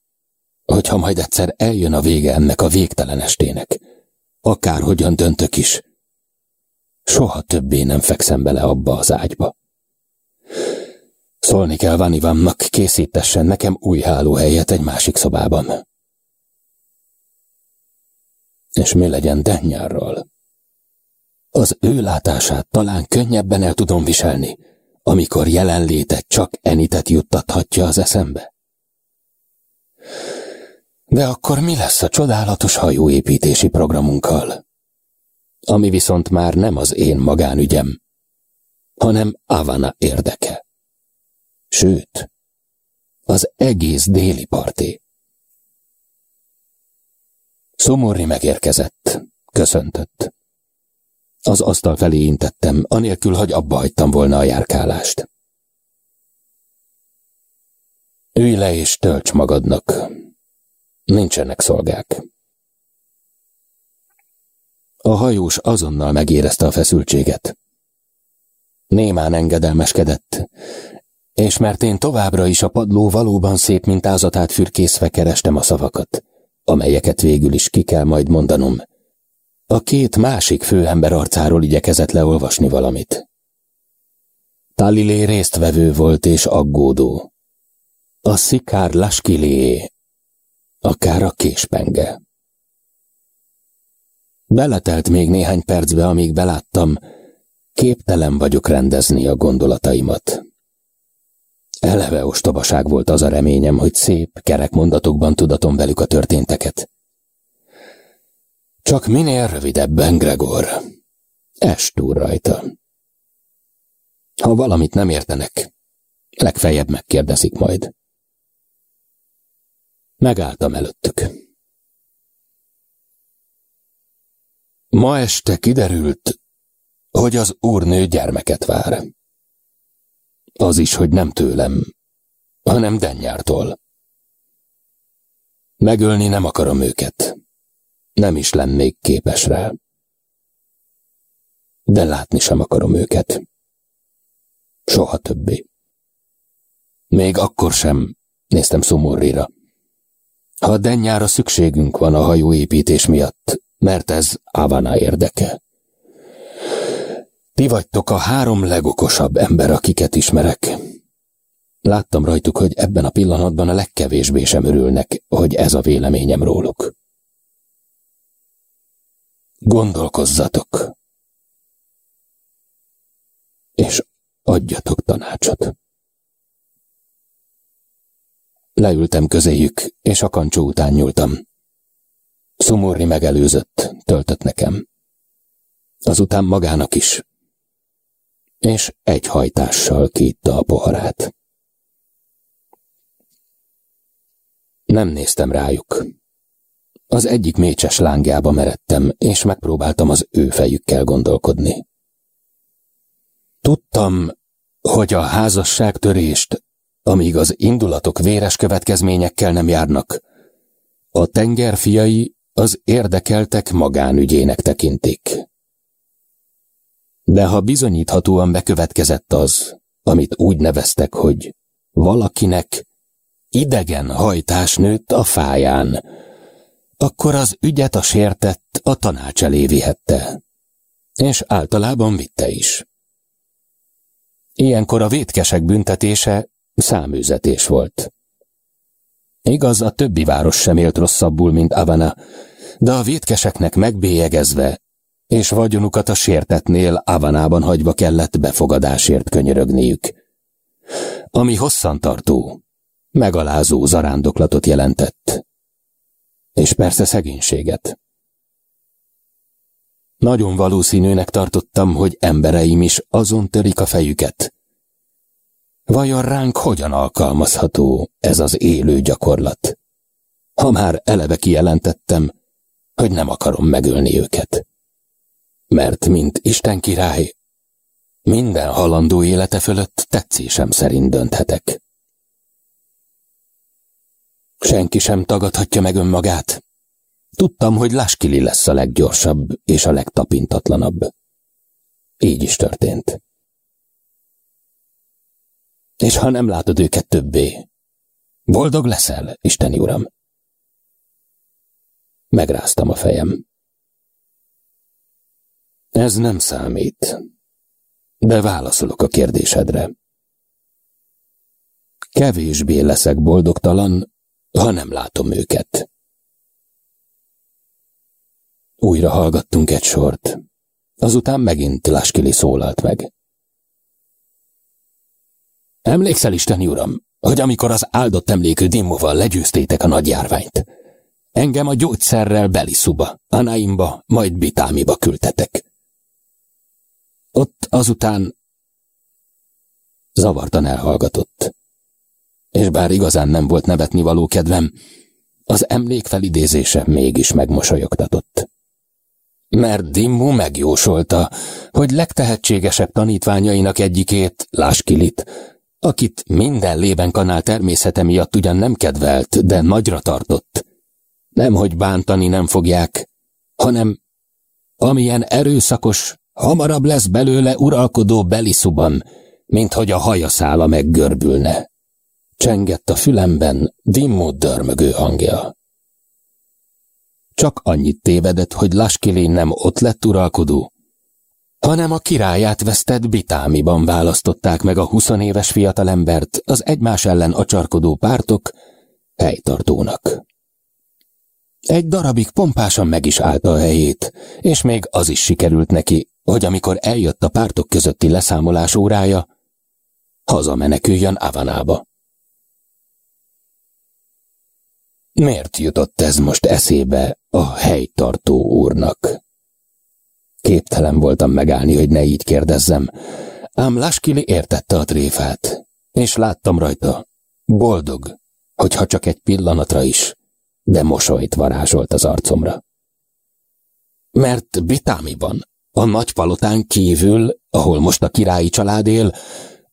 hogy ha majd egyszer eljön a vége ennek a végtelen estének, akárhogyan döntök is, soha többé nem fekszem bele abba az ágyba. Szólni kell Vanivamnak, készítessen nekem új hálóhelyet egy másik szobában. És mi legyen Dennyárral? Az ő látását talán könnyebben el tudom viselni, amikor jelenléte csak Enitet juttathatja az eszembe. De akkor mi lesz a csodálatos hajóépítési programunkkal? Ami viszont már nem az én magánügyem, hanem Avana érdeke. Sőt, az egész déli parti. Szomorri megérkezett, köszöntött. Az asztal felé intettem, anélkül, hogy abba hagytam volna a járkálást. Ülj le és tölts magadnak. Nincsenek szolgák. A hajós azonnal megérezte a feszültséget. Némán engedelmeskedett, és mert én továbbra is a padló valóban szép mintázatát fürkészve kerestem a szavakat, amelyeket végül is ki kell majd mondanom, a két másik főember arcáról igyekezett leolvasni valamit. Talilé résztvevő volt és aggódó. A szikár laskilé, akár a késpenge. Beletelt még néhány percbe, amíg beláttam, képtelen vagyok rendezni a gondolataimat. Eleve ostobaság volt az a reményem, hogy szép, kerek mondatokban tudatom velük a történteket. Csak minél rövidebben, Gregor. Es túl rajta. Ha valamit nem értenek, legfeljebb megkérdezik majd. Megálltam előttük. Ma este kiderült, hogy az úrnő gyermeket vár. Az is, hogy nem tőlem, hanem Dennyártól. Megölni nem akarom őket. Nem is lennék képes rá. De látni sem akarom őket. Soha többé. Még akkor sem néztem szomorrira. Ha Dennyára szükségünk van a hajóépítés miatt, mert ez Avana érdeke. Ti vagytok a három legokosabb ember, akiket ismerek. Láttam rajtuk, hogy ebben a pillanatban a legkevésbé sem örülnek, hogy ez a véleményem róluk. Gondolkozzatok, és adjatok tanácsot. Leültem közéjük, és a kancsó után nyúltam. Szomorri megelőzött, töltött nekem. Azután magának is. És egy hajtással kiitta a poharát. Nem néztem rájuk. Az egyik mécses lángjába meredtem, és megpróbáltam az ő fejükkel gondolkodni. Tudtam, hogy a házasságtörést, amíg az indulatok véres következményekkel nem járnak, a tengerfiai az érdekeltek magánügyének tekintik. De ha bizonyíthatóan bekövetkezett az, amit úgy neveztek, hogy valakinek idegen hajtás nőtt a fáján, akkor az ügyet a sértett a tanács elé vihette. És általában vitte is. Ilyenkor a vétkesek büntetése száműzetés volt. Igaz, a többi város sem élt rosszabbul, mint Avana, de a vétkeseknek megbélyegezve, és vagyonukat a sértetnél Avanában hagyva kellett befogadásért könyörögniük. Ami hosszantartó, megalázó zarándoklatot jelentett és persze szegénységet. Nagyon valószínűnek tartottam, hogy embereim is azon törik a fejüket. Vajon ránk hogyan alkalmazható ez az élő gyakorlat? Ha már eleve kijelentettem, hogy nem akarom megölni őket. Mert, mint Isten király, minden halandó élete fölött tetszésem szerint dönthetek. Senki sem tagadhatja meg önmagát. Tudtam, hogy Laskili lesz a leggyorsabb és a legtapintatlanabb. Így is történt. És ha nem látod őket többé, boldog leszel, Isteni Uram. Megráztam a fejem. Ez nem számít, de válaszolok a kérdésedre. Kevésbé leszek boldogtalan, ha nem látom őket. Újra hallgattunk egy sort. Azután megint Laskili szólalt meg. Emlékszel, Isteni Uram, hogy amikor az áldott emlékű Dimmoval legyőztétek a nagy járványt, engem a gyógyszerrel Beliszuba, Anaimba, majd Bitámiba küldtetek. Ott azután zavartan elhallgatott. És bár igazán nem volt nevetni való kedvem, az emlék felidézése mégis megmosolyogtatott. Mert Dimmu megjósolta, hogy legtehetségesebb tanítványainak egyikét, Láskilit, akit minden lében kanál természete miatt ugyan nem kedvelt, de nagyra tartott. Nemhogy bántani nem fogják, hanem amilyen erőszakos, hamarabb lesz belőle uralkodó beliszuban, mint hogy a haja szála meggörbülne. Csengett a fülemben Dimmót dörmögő hangja. Csak annyit tévedett, hogy Laskilén nem ott lett uralkodó, hanem a királyát vesztett Bitámiban választották meg a huszonéves fiatalembert az egymás ellen acsarkodó pártok helytartónak. Egy darabig pompásan meg is állta a helyét, és még az is sikerült neki, hogy amikor eljött a pártok közötti leszámolás órája, hazameneküljön Avanába. Miért jutott ez most eszébe a helytartó úrnak? Képtelen voltam megállni, hogy ne így kérdezzem, ám Laskili értette a tréfát, és láttam rajta, boldog, hogyha csak egy pillanatra is, de mosolyt varázsolt az arcomra. Mert Bitámiban, a nagy palotán kívül, ahol most a királyi család él,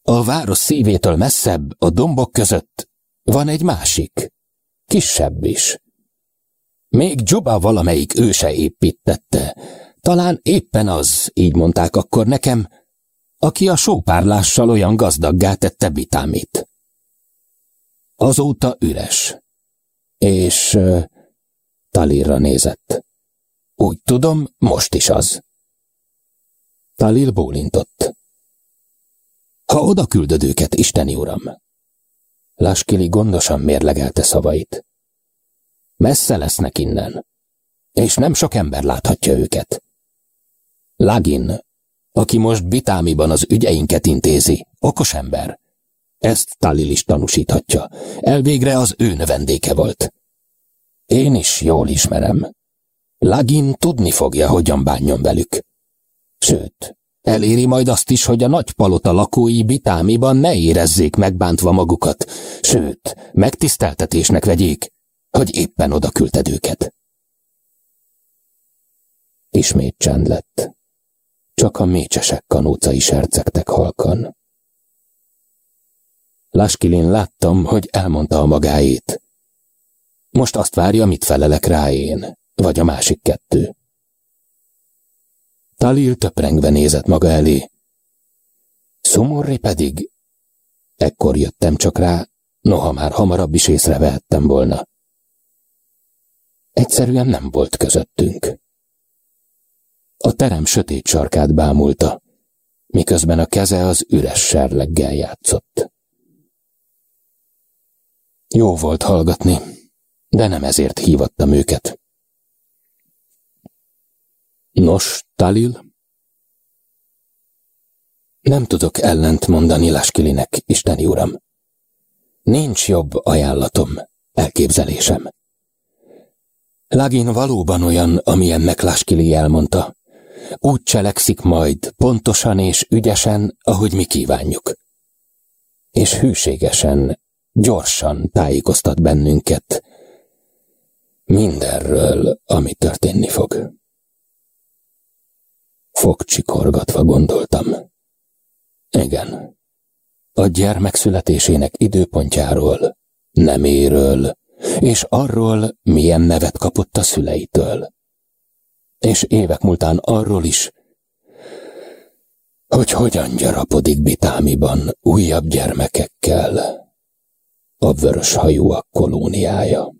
a város szívétől messzebb, a dombok között van egy másik, kisebb is. Még Juba valamelyik őse építette, talán éppen az, így mondták akkor nekem, aki a sópárlással olyan gazdaggá tette Bitámit. Azóta üres. És uh, Talilra nézett. Úgy tudom, most is az. Talil bólintott. Ha oda küldöd őket, Isteni Uram, Laskili gondosan mérlegelte szavait. Messze lesznek innen, és nem sok ember láthatja őket. Lagin, aki most Bitámiban az ügyeinket intézi, okos ember. Ezt Talil is tanúsíthatja. Elvégre az ő növendéke volt. Én is jól ismerem. Lagin tudni fogja, hogyan bánjon velük. Sőt, Eléri majd azt is, hogy a nagy palota lakói Bitámiban ne érezzék megbántva magukat, sőt, megtiszteltetésnek vegyék, hogy éppen oda küldted őket. Ismét csend lett. Csak a mécsesek kanócai sercegtek halkan. Laskilin láttam, hogy elmondta a magáét. Most azt várja, mit felelek rá én, vagy a másik kettő. Talil töprengve nézett maga elé. Szomorri pedig... Ekkor jöttem csak rá, noha már hamarabb is észrevehettem volna. Egyszerűen nem volt közöttünk. A terem sötét sarkát bámulta, miközben a keze az üres serleggel játszott. Jó volt hallgatni, de nem ezért hívattam őket. Nos, Talil? Nem tudok ellent mondani Laskilinek, Isteni Uram. Nincs jobb ajánlatom, elképzelésem. Lagin valóban olyan, amilyennek Laskili elmondta. Úgy cselekszik majd, pontosan és ügyesen, ahogy mi kívánjuk. És hűségesen, gyorsan tájékoztat bennünket, Mindenről, ami történni fog. Fogcsikorgatva gondoltam. Igen. A gyermek születésének időpontjáról, neméről, és arról, milyen nevet kapott a szüleitől. És évek múltán arról is, hogy hogyan gyarapodik Bitámiban újabb gyermekekkel a vörös hajúak kolóniája.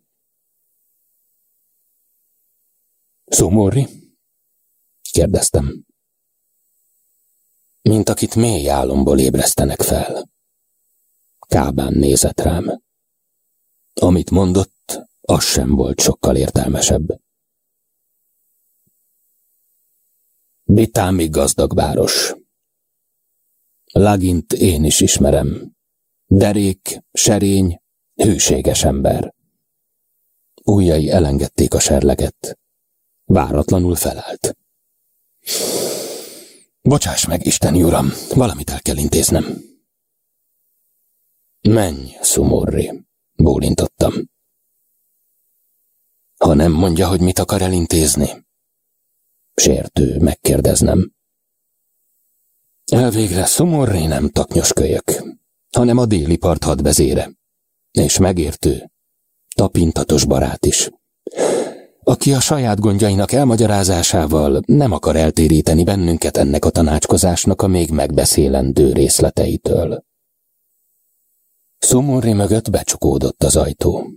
Szumorri? kérdeztem. Mint akit mély álomból ébresztenek fel. Kábán nézett rám. Amit mondott, az sem volt sokkal értelmesebb. Bitámi gazdag város. Lagint én is ismerem. Derék, serény, hűséges ember. Újjai elengedték a serleget. Váratlanul felállt. Bocsáss meg, Isten uram, valamit el kell intéznem. Menj, Szumorri, bólintottam. Ha nem mondja, hogy mit akar elintézni? Sértő, megkérdeznem. Elvégre Szumorri nem taknyos kölyök, hanem a déli part hadvezére, és megértő, tapintatos barát is aki a saját gondjainak elmagyarázásával nem akar eltéríteni bennünket ennek a tanácskozásnak a még megbeszélendő részleteitől. Szomorri mögött becsukódott az ajtó.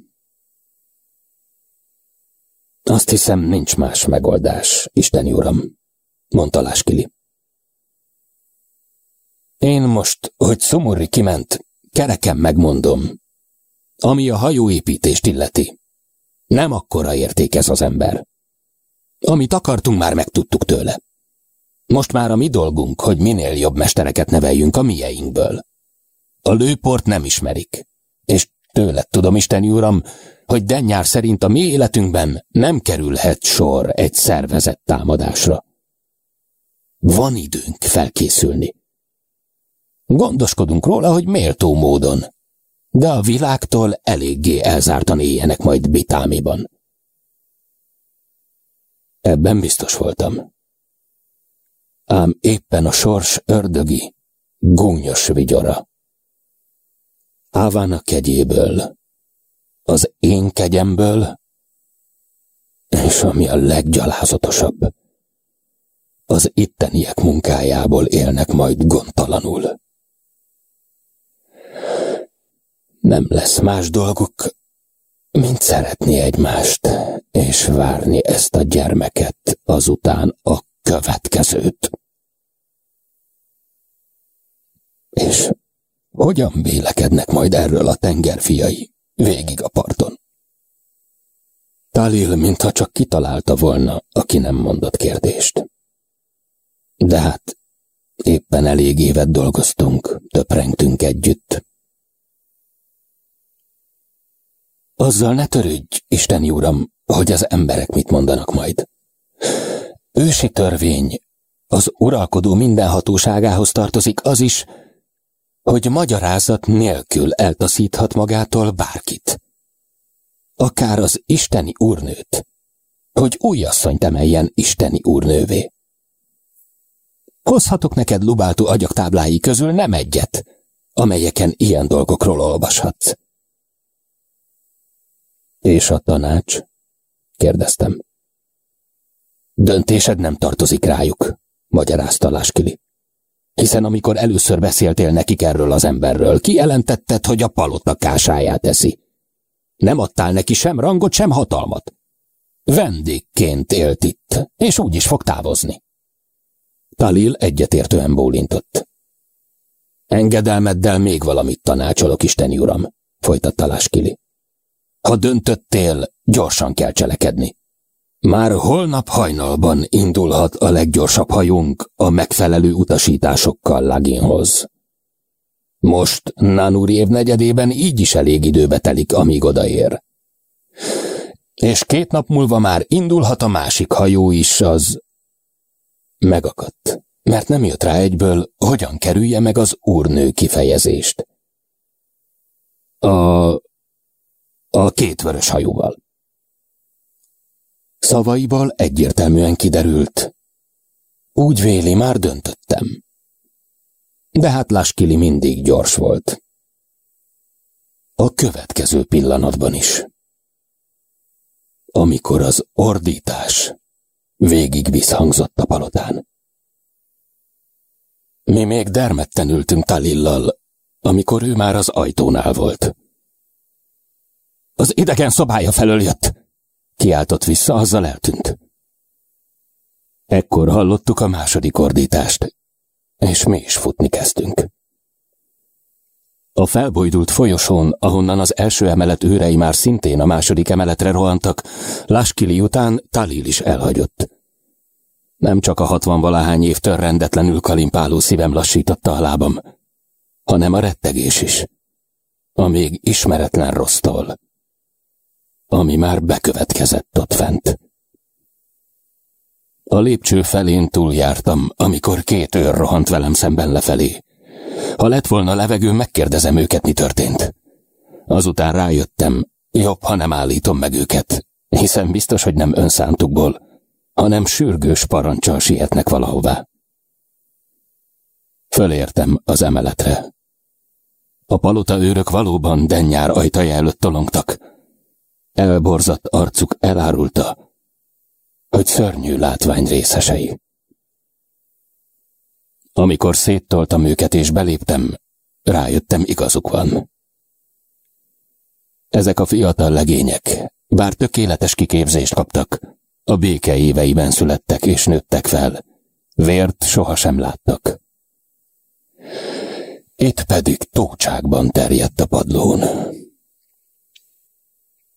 Azt hiszem, nincs más megoldás, Isten uram, mondta Láskili. Én most, hogy Szomorri kiment, kereken megmondom, ami a hajóépítést illeti. Nem akkora érték ez az ember. Amit akartunk, már megtudtuk tőle. Most már a mi dolgunk, hogy minél jobb mestereket neveljünk a mieinkből. A lőport nem ismerik. Tőled tudom, Isten uram, hogy Dennyár szerint a mi életünkben nem kerülhet sor egy szervezett támadásra. Van időnk felkészülni. Gondoskodunk róla, hogy méltó módon, de a világtól eléggé elzártan éljenek majd Bitámiban. Ebben biztos voltam. Ám éppen a sors ördögi, gúnyos vigyora. Ávának kegyéből, az én kegyemből, és ami a leggyalázatosabb, az itteniek munkájából élnek majd gondtalanul. Nem lesz más dolguk, mint szeretni egymást, és várni ezt a gyermeket, azután a következőt. És hogyan vélekednek majd erről a tengerfiai végig a parton? Talil, mintha csak kitalálta volna, aki nem mondott kérdést. De hát éppen elég évet dolgoztunk, töprengtünk együtt, Azzal ne törődj, Isteni Uram, hogy az emberek mit mondanak majd. Ősi törvény, az uralkodó mindenhatóságához tartozik az is, hogy magyarázat nélkül eltaszíthat magától bárkit. Akár az isteni úrnőt, hogy új asszonyt emeljen isteni úrnővé. Hozhatok neked lubáltó agyaktáblái közül nem egyet, amelyeken ilyen dolgokról olvashatsz. És a tanács? kérdeztem. Döntésed nem tartozik rájuk, magyarázta Láskili. Hiszen amikor először beszéltél nekik erről az emberről, kijelentetted, hogy a palota kásáját teszi. Nem adtál neki sem rangot, sem hatalmat. Vendégként élt itt, és úgy is fog távozni. Talil egyetértően bólintott. Engedelmeddel még valamit tanácsolok, Isteni uram, folytatta Láskili. Ha döntöttél, gyorsan kell cselekedni. Már holnap hajnalban indulhat a leggyorsabb hajónk a megfelelő utasításokkal Laginhoz. Most Nanuri év negyedében így is elég időbe telik, amíg odaér. És két nap múlva már indulhat a másik hajó is, az... Megakadt, mert nem jött rá egyből, hogyan kerülje meg az úrnő kifejezést. A a két vörös hajóval. Szavaiból egyértelműen kiderült. Úgy véli, már döntöttem. De hát Laskili mindig gyors volt. A következő pillanatban is. Amikor az ordítás végig visszhangzott a palotán. Mi még dermedten ültünk Talillal, amikor ő már az ajtónál volt. Az idegen szobája felől jött, kiáltott vissza, azzal eltűnt. Ekkor hallottuk a második ordítást, és mi is futni kezdtünk. A felbojdult folyosón, ahonnan az első emelet őrei már szintén a második emeletre rohantak, Laskili után Talil is elhagyott. Nem csak a hatvan-valahány évtől rendetlenül kalimpáló szívem lassította a lábam, hanem a rettegés is, a még ismeretlen rossztól, ami már bekövetkezett ott fent. A lépcső felén túljártam, amikor két őr rohant velem szemben lefelé. Ha lett volna levegő, megkérdezem őket, mi történt. Azután rájöttem, jobb, ha nem állítom meg őket, hiszen biztos, hogy nem önszántukból, hanem sürgős parancsal sietnek valahová. Fölértem az emeletre. A palota őrök valóban dennyár ajtaja előtt tolongtak. Elborzadt arcuk elárulta, hogy szörnyű látvány részesei. Amikor széttoltam őket és beléptem, rájöttem igazuk van. Ezek a fiatal legények, bár tökéletes kiképzést kaptak, a béke éveiben születtek és nőttek fel. Vért sohasem láttak. Itt pedig tócságban terjedt a padlón.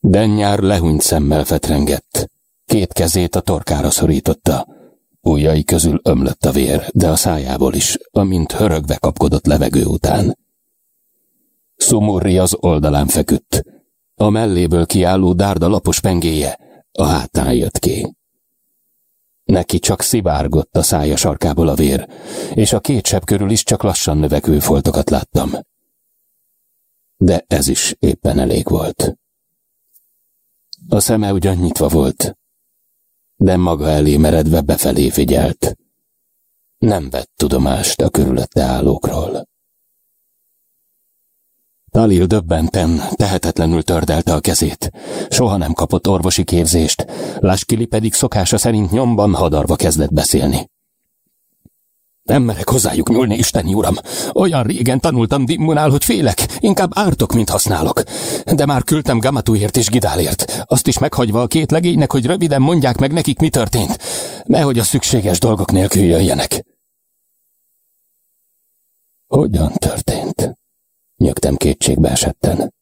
Dennyár lehúnyt szemmel fetrengett, két kezét a torkára szorította, ujjai közül ömlött a vér, de a szájából is, amint hörögve kapkodott levegő után. Szumurri az oldalán feküdt, a melléből kiálló dárda lapos pengéje a hátán jött ki. Neki csak szivárgott a szája sarkából a vér, és a két sebb körül is csak lassan növekvő foltokat láttam. De ez is éppen elég volt. A szeme ugyan nyitva volt, de maga elé meredve befelé figyelt. Nem vett tudomást a körülötte állókról. Talil döbbenten, tehetetlenül tördelte a kezét. Soha nem kapott orvosi képzést, Laskili pedig szokása szerint nyomban hadarva kezdett beszélni. Nem merek hozzájuk nyúlni, Isteni uram. Olyan régen tanultam Dimmunál, hogy félek, inkább ártok, mint használok. De már küldtem Gamatuért és Gidálért, azt is meghagyva a két legénynek, hogy röviden mondják meg nekik, mi történt. Nehogy a szükséges dolgok nélkül jöjjenek. Hogyan történt? Nyögtem kétségbe esetten.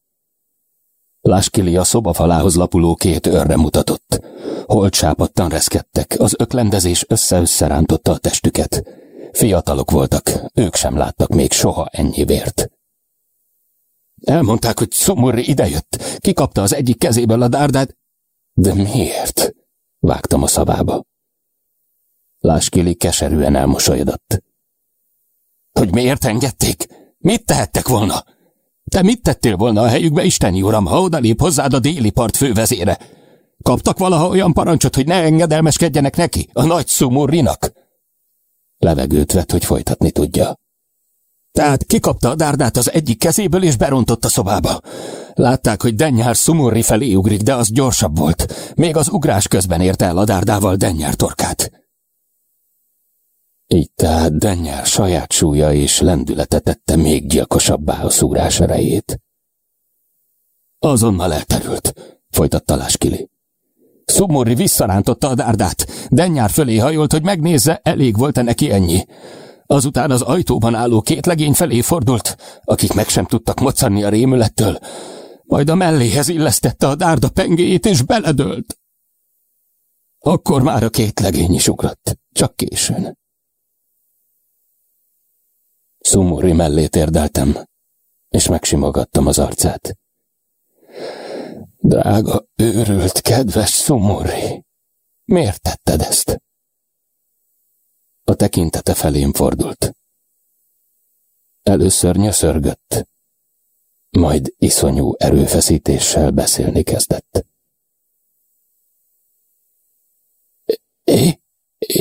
Láskili a szobafalához lapuló két őrre mutatott. Holt sápadtan reszkedtek, az öklendezés össze-összerántotta a testüket. Fiatalok voltak, ők sem láttak még soha ennyi vért. Elmondták, hogy Szomorri idejött, kikapta az egyik kezéből a dárdát. De miért? Vágtam a szavába. Láskili keserűen elmosolyodott. Hogy miért engedték? Mit tehettek volna? Te mit tettél volna a helyükbe, Isteni uram, ha odalép hozzád a déli part fővezére? Kaptak valaha olyan parancsot, hogy ne engedelmeskedjenek neki, a nagy szumurrinak? Levegőt vett, hogy folytatni tudja. Tehát kikapta a dárdát az egyik kezéből, és berontott a szobába. Látták, hogy Dennyár szumurri felé ugrik, de az gyorsabb volt. Még az ugrás közben érte el a dárdával Dennyár torkát. Így tehát Dennyár saját súlya és lendülete tette még gyilkosabbá a szúrás erejét. Azonnal elterült, folytatta Láskili. Szumori visszarántotta a dárdát, Dennyár fölé hajolt, hogy megnézze, elég volt-e neki ennyi. Azután az ajtóban álló két legény felé fordult, akik meg sem tudtak mocanni a rémülettől, majd a melléhez illesztette a dárda pengéjét, és beledölt. Akkor már a két legény is ugrott, csak későn. Szumori mellé térdeltem, és megsimogattam az arcát. Drága, őrült, kedves Szumori, miért tetted ezt? A tekintete felém fordult. Először nyöszörgött, majd iszonyú erőfeszítéssel beszélni kezdett.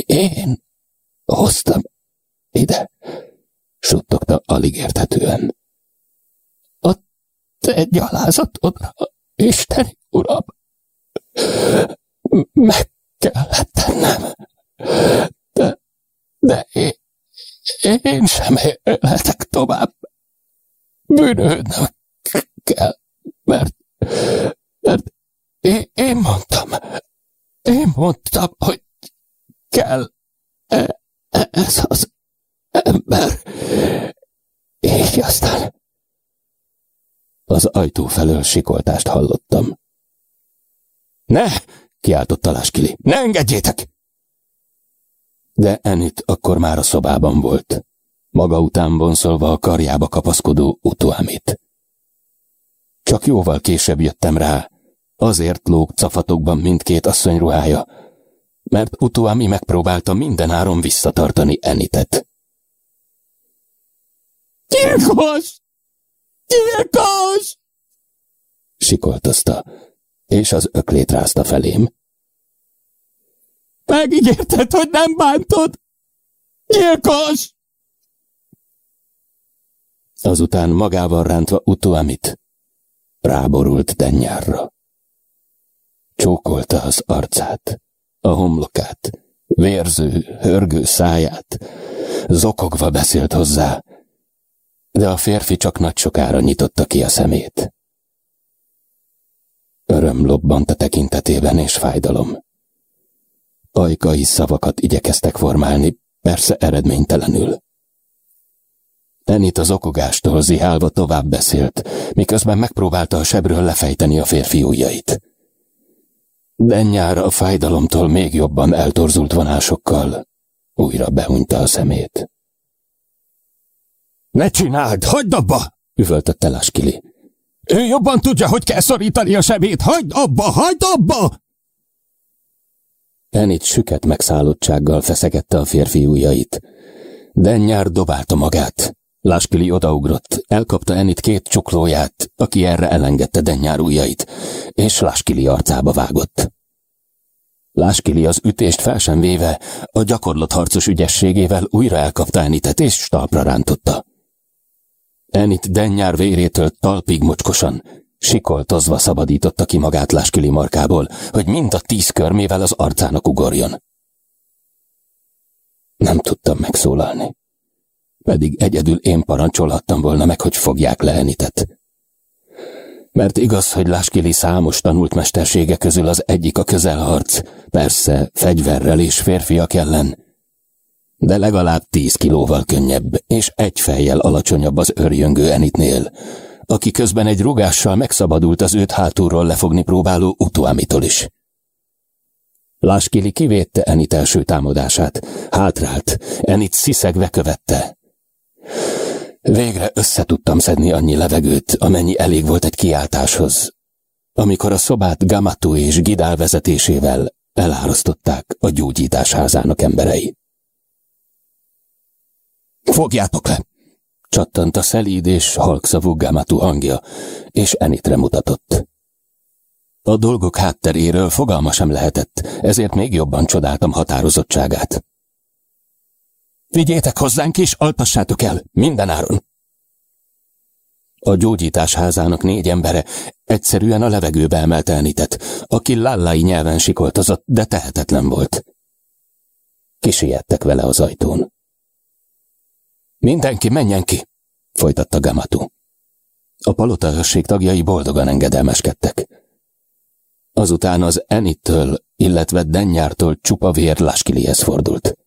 Én hoztam ide, suttogta alig érthetően. A te gyalázatodra, Isteni Uram, meg kellett tennem, de, de én, én sem élhetek tovább. Bűnődnöm kell, mert, mert én, én mondtam, én mondtam, hogy kell e, e, ez az ember. És aztán az ajtó felől sikoltást hallottam. Ne! kiáltott Láskili. Ne engedjétek! De Enit akkor már a szobában volt, maga után bonszolva a karjába kapaszkodó utuámit. Csak jóval később jöttem rá, azért lóg cafatokban mindkét asszony ruhája, mert utuámi megpróbálta minden áron visszatartani Enitet. Gyilkos! Gyilkos! Sikoltozta, és az öklét rázta felém. Megígérted, hogy nem bántod! Gyilkos! Azután magával rántva Utuamit, ráborult Dennyárra. Csókolta az arcát, a homlokát, vérző, hörgő száját, zokogva beszélt hozzá, de a férfi csak nagy sokára nyitotta ki a szemét. Öröm lobbant a tekintetében és fájdalom. Ajkai szavakat igyekeztek formálni, persze eredménytelenül. Enit az okogástól zihálva tovább beszélt, miközben megpróbálta a sebről lefejteni a férfi ujjait. Dennyár a fájdalomtól még jobban eltorzult vonásokkal újra behunyta a szemét. Ne csináld, hagyd abba! üvöltötte Laskili. Ő jobban tudja, hogy kell szorítani a sebét. Hagyd abba, hagyd abba! Enit süket megszállottsággal feszegette a férfi ujjait. Dennyár dobálta magát. Láskili odaugrott, elkapta Enit két csuklóját, aki erre elengedte Dennyár ujjait, és Láskili arcába vágott. Láskili az ütést fel sem véve, a gyakorlott harcos ügyességével újra elkapta Enitet és talpra rántotta. Enit Dennyár vérétől talpig mocskosan, sikoltozva szabadította ki magát Láskili markából, hogy mind a tíz körmével az arcának ugorjon. Nem tudtam megszólalni. Pedig egyedül én parancsolhattam volna meg, hogy fogják le Enitet. Mert igaz, hogy Láskili számos tanult mestersége közül az egyik a közelharc, persze fegyverrel és férfiak ellen, de legalább tíz kilóval könnyebb, és egy fejjel alacsonyabb az örjöngő Enitnél, aki közben egy rugással megszabadult az őt hátulról lefogni próbáló utuámitól is. Láskili kivédte Enit első támadását, hátrált, Enit sziszegve követte. Végre összetudtam szedni annyi levegőt, amennyi elég volt egy kiáltáshoz, amikor a szobát Gamatu és Gidál vezetésével elárasztották a gyógyítás házának emberei. Fogjátok le! Csattant a szelíd és halkszavú Gamatu hangja, és Enitre mutatott. A dolgok hátteréről fogalma sem lehetett, ezért még jobban csodáltam határozottságát. Vigyétek hozzánk és altassátok el, mindenáron! A gyógyítás házának négy embere egyszerűen a levegőbe emelte Enitet, aki lallai nyelven sikoltozott, de tehetetlen volt. Kisiettek vele az ajtón. Mindenki menjen ki, folytatta Gamatu. A palotahösség tagjai boldogan engedelmeskedtek. Azután az Enittől, illetve Dennyártól csupa vér Láskilihez fordult.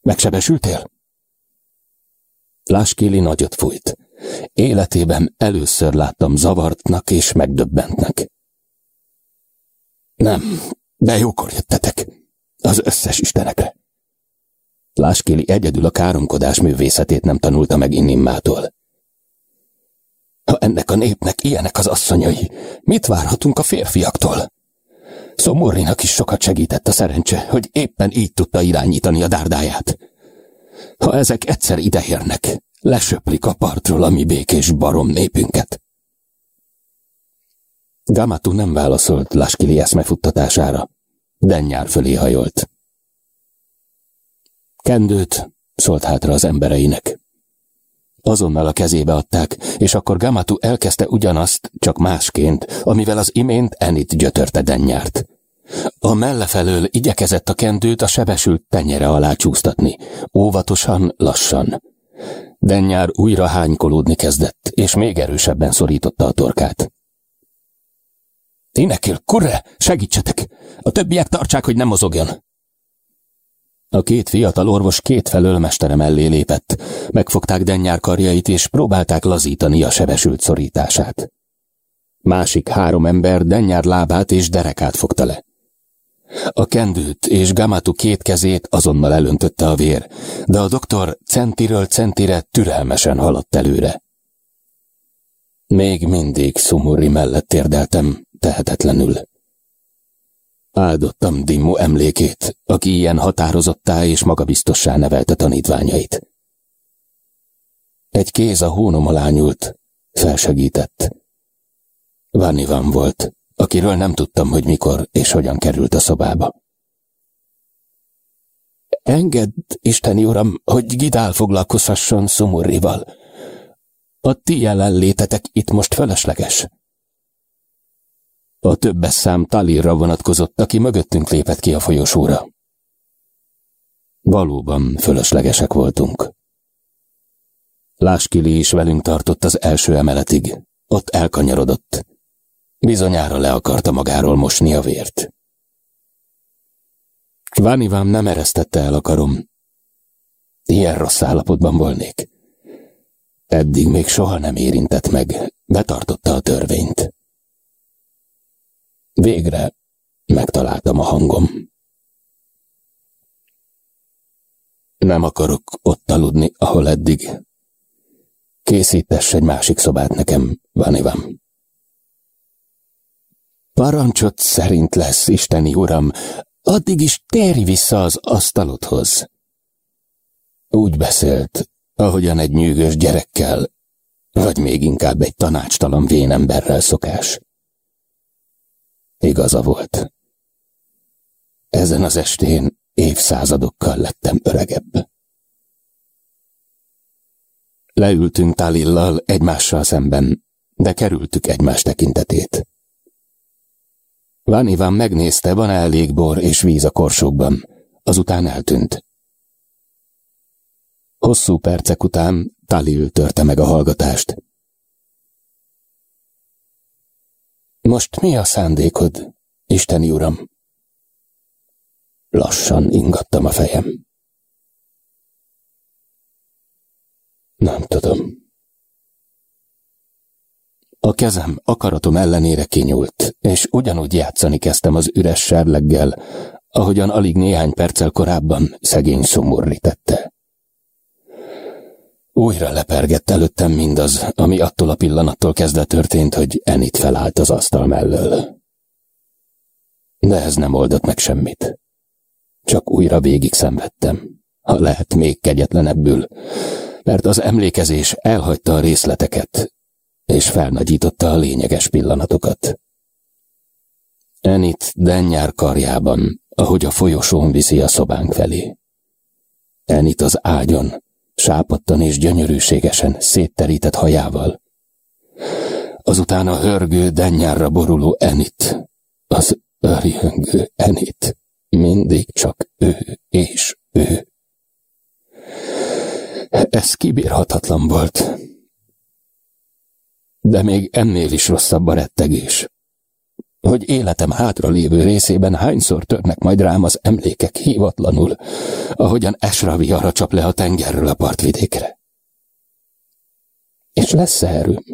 Megsebesültél? Láskili nagyot fújt. Életében először láttam zavartnak és megdöbbentnek. Nem, de jókor jöttetek. Az összes istenekre. Láskéli egyedül a káromkodás művészetét nem tanulta meg Inimmától. Ha ennek a népnek ilyenek az asszonyai, mit várhatunk a férfiaktól? Szomorrinak is sokat segített a szerencse, hogy éppen így tudta irányítani a dárdáját. Ha ezek egyszer ideérnek, lesöplik a partról a mi békés barom népünket. Gamatu nem válaszolt Laskili eszmefuttatására. Dennyár fölé hajolt. Kendőt, szólt hátra az embereinek. Azonnal a kezébe adták, és akkor Gamatu elkezdte ugyanazt, csak másként, amivel az imént Enit gyötörte dennyárt. A melle felől igyekezett a kendőt a sebesült tenyere alá csúsztatni, óvatosan, lassan. Dennyár újra hánykolódni kezdett, és még erősebben szorította a torkát. Énekél, kurre, segítsetek! A többiek tartsák, hogy nem mozogjon! A két fiatal orvos két felől mestere mellé lépett, megfogták Dennyár karjait, és próbálták lazítani a sebesült szorítását. Másik három ember Dennyár lábát és derekát fogta le. A kendőt és Gamatu két kezét azonnal elöntötte a vér, de a doktor centiről centire türelmesen haladt előre. Még mindig Szumuri mellett térdeltem, tehetetlenül. Áldottam Dimmu emlékét, aki ilyen határozottá és magabiztossá nevelte tanítványait. Egy kéz a hónom alá nyúlt, felsegített. Vanivan volt, akiről nem tudtam, hogy mikor és hogyan került a szobába. Engedd, Isteni Uram, hogy Gidál foglalkozhasson Szumurrival. A ti jelenlétetek itt most fölösleges. A többes szám Talirra vonatkozott, aki mögöttünk lépett ki a folyosóra. Valóban fölöslegesek voltunk. Láskili is velünk tartott az első emeletig. Ott elkanyarodott. Bizonyára le akarta magáról mosni a vért. Vánivám nem eresztette el a karom. Ilyen rossz állapotban volnék. Eddig még soha nem érintett meg, betartotta a törvényt. Végre megtaláltam a hangom. Nem akarok ott aludni, ahol eddig. Készítess egy másik szobát nekem, Vanivam. Parancsot szerint lesz, Isteni Uram, addig is térj vissza az asztalodhoz. Úgy beszélt, ahogyan egy nyűgös gyerekkel, vagy még inkább egy tanácstalan vénemberrel szokás. Igaza volt. Ezen az estén évszázadokkal lettem öregebb. Leültünk Talillal egymással szemben, de kerültük egymás tekintetét. Van Ivan megnézte, van -e elég bor és víz a korsókban, azután eltűnt. Hosszú percek után Talil törte meg a hallgatást. Most mi a szándékod, Isteni Uram? Lassan ingattam a fejem. Nem tudom. A kezem akaratom ellenére kinyúlt, és ugyanúgy játszani kezdtem az üres serleggel, ahogyan alig néhány perccel korábban szegény szomorri tette. Újra lepergett előttem mindaz, ami attól a pillanattól kezdve történt, hogy Enit felállt az asztal mellől. De ez nem oldott meg semmit. Csak újra végig szenvedtem, ha lehet még kegyetlenebbül, mert az emlékezés elhagyta a részleteket, és felnagyította a lényeges pillanatokat. Enit dennyár karjában, ahogy a folyosón viszi a szobánk felé. Enit az ágyon, sápadtan és gyönyörűségesen szétterített hajával. Azután a hörgő dennyárra boruló Enit, az örjöngő Enit, mindig csak ő és ő. Ez kibírhatatlan volt. De még ennél is rosszabb a rettegés. Hogy életem hátra lévő részében hányszor törnek majd rám az emlékek hívatlanul, ahogyan Esravi arra csap le a tengerről a partvidékre. És lesz-e erőm?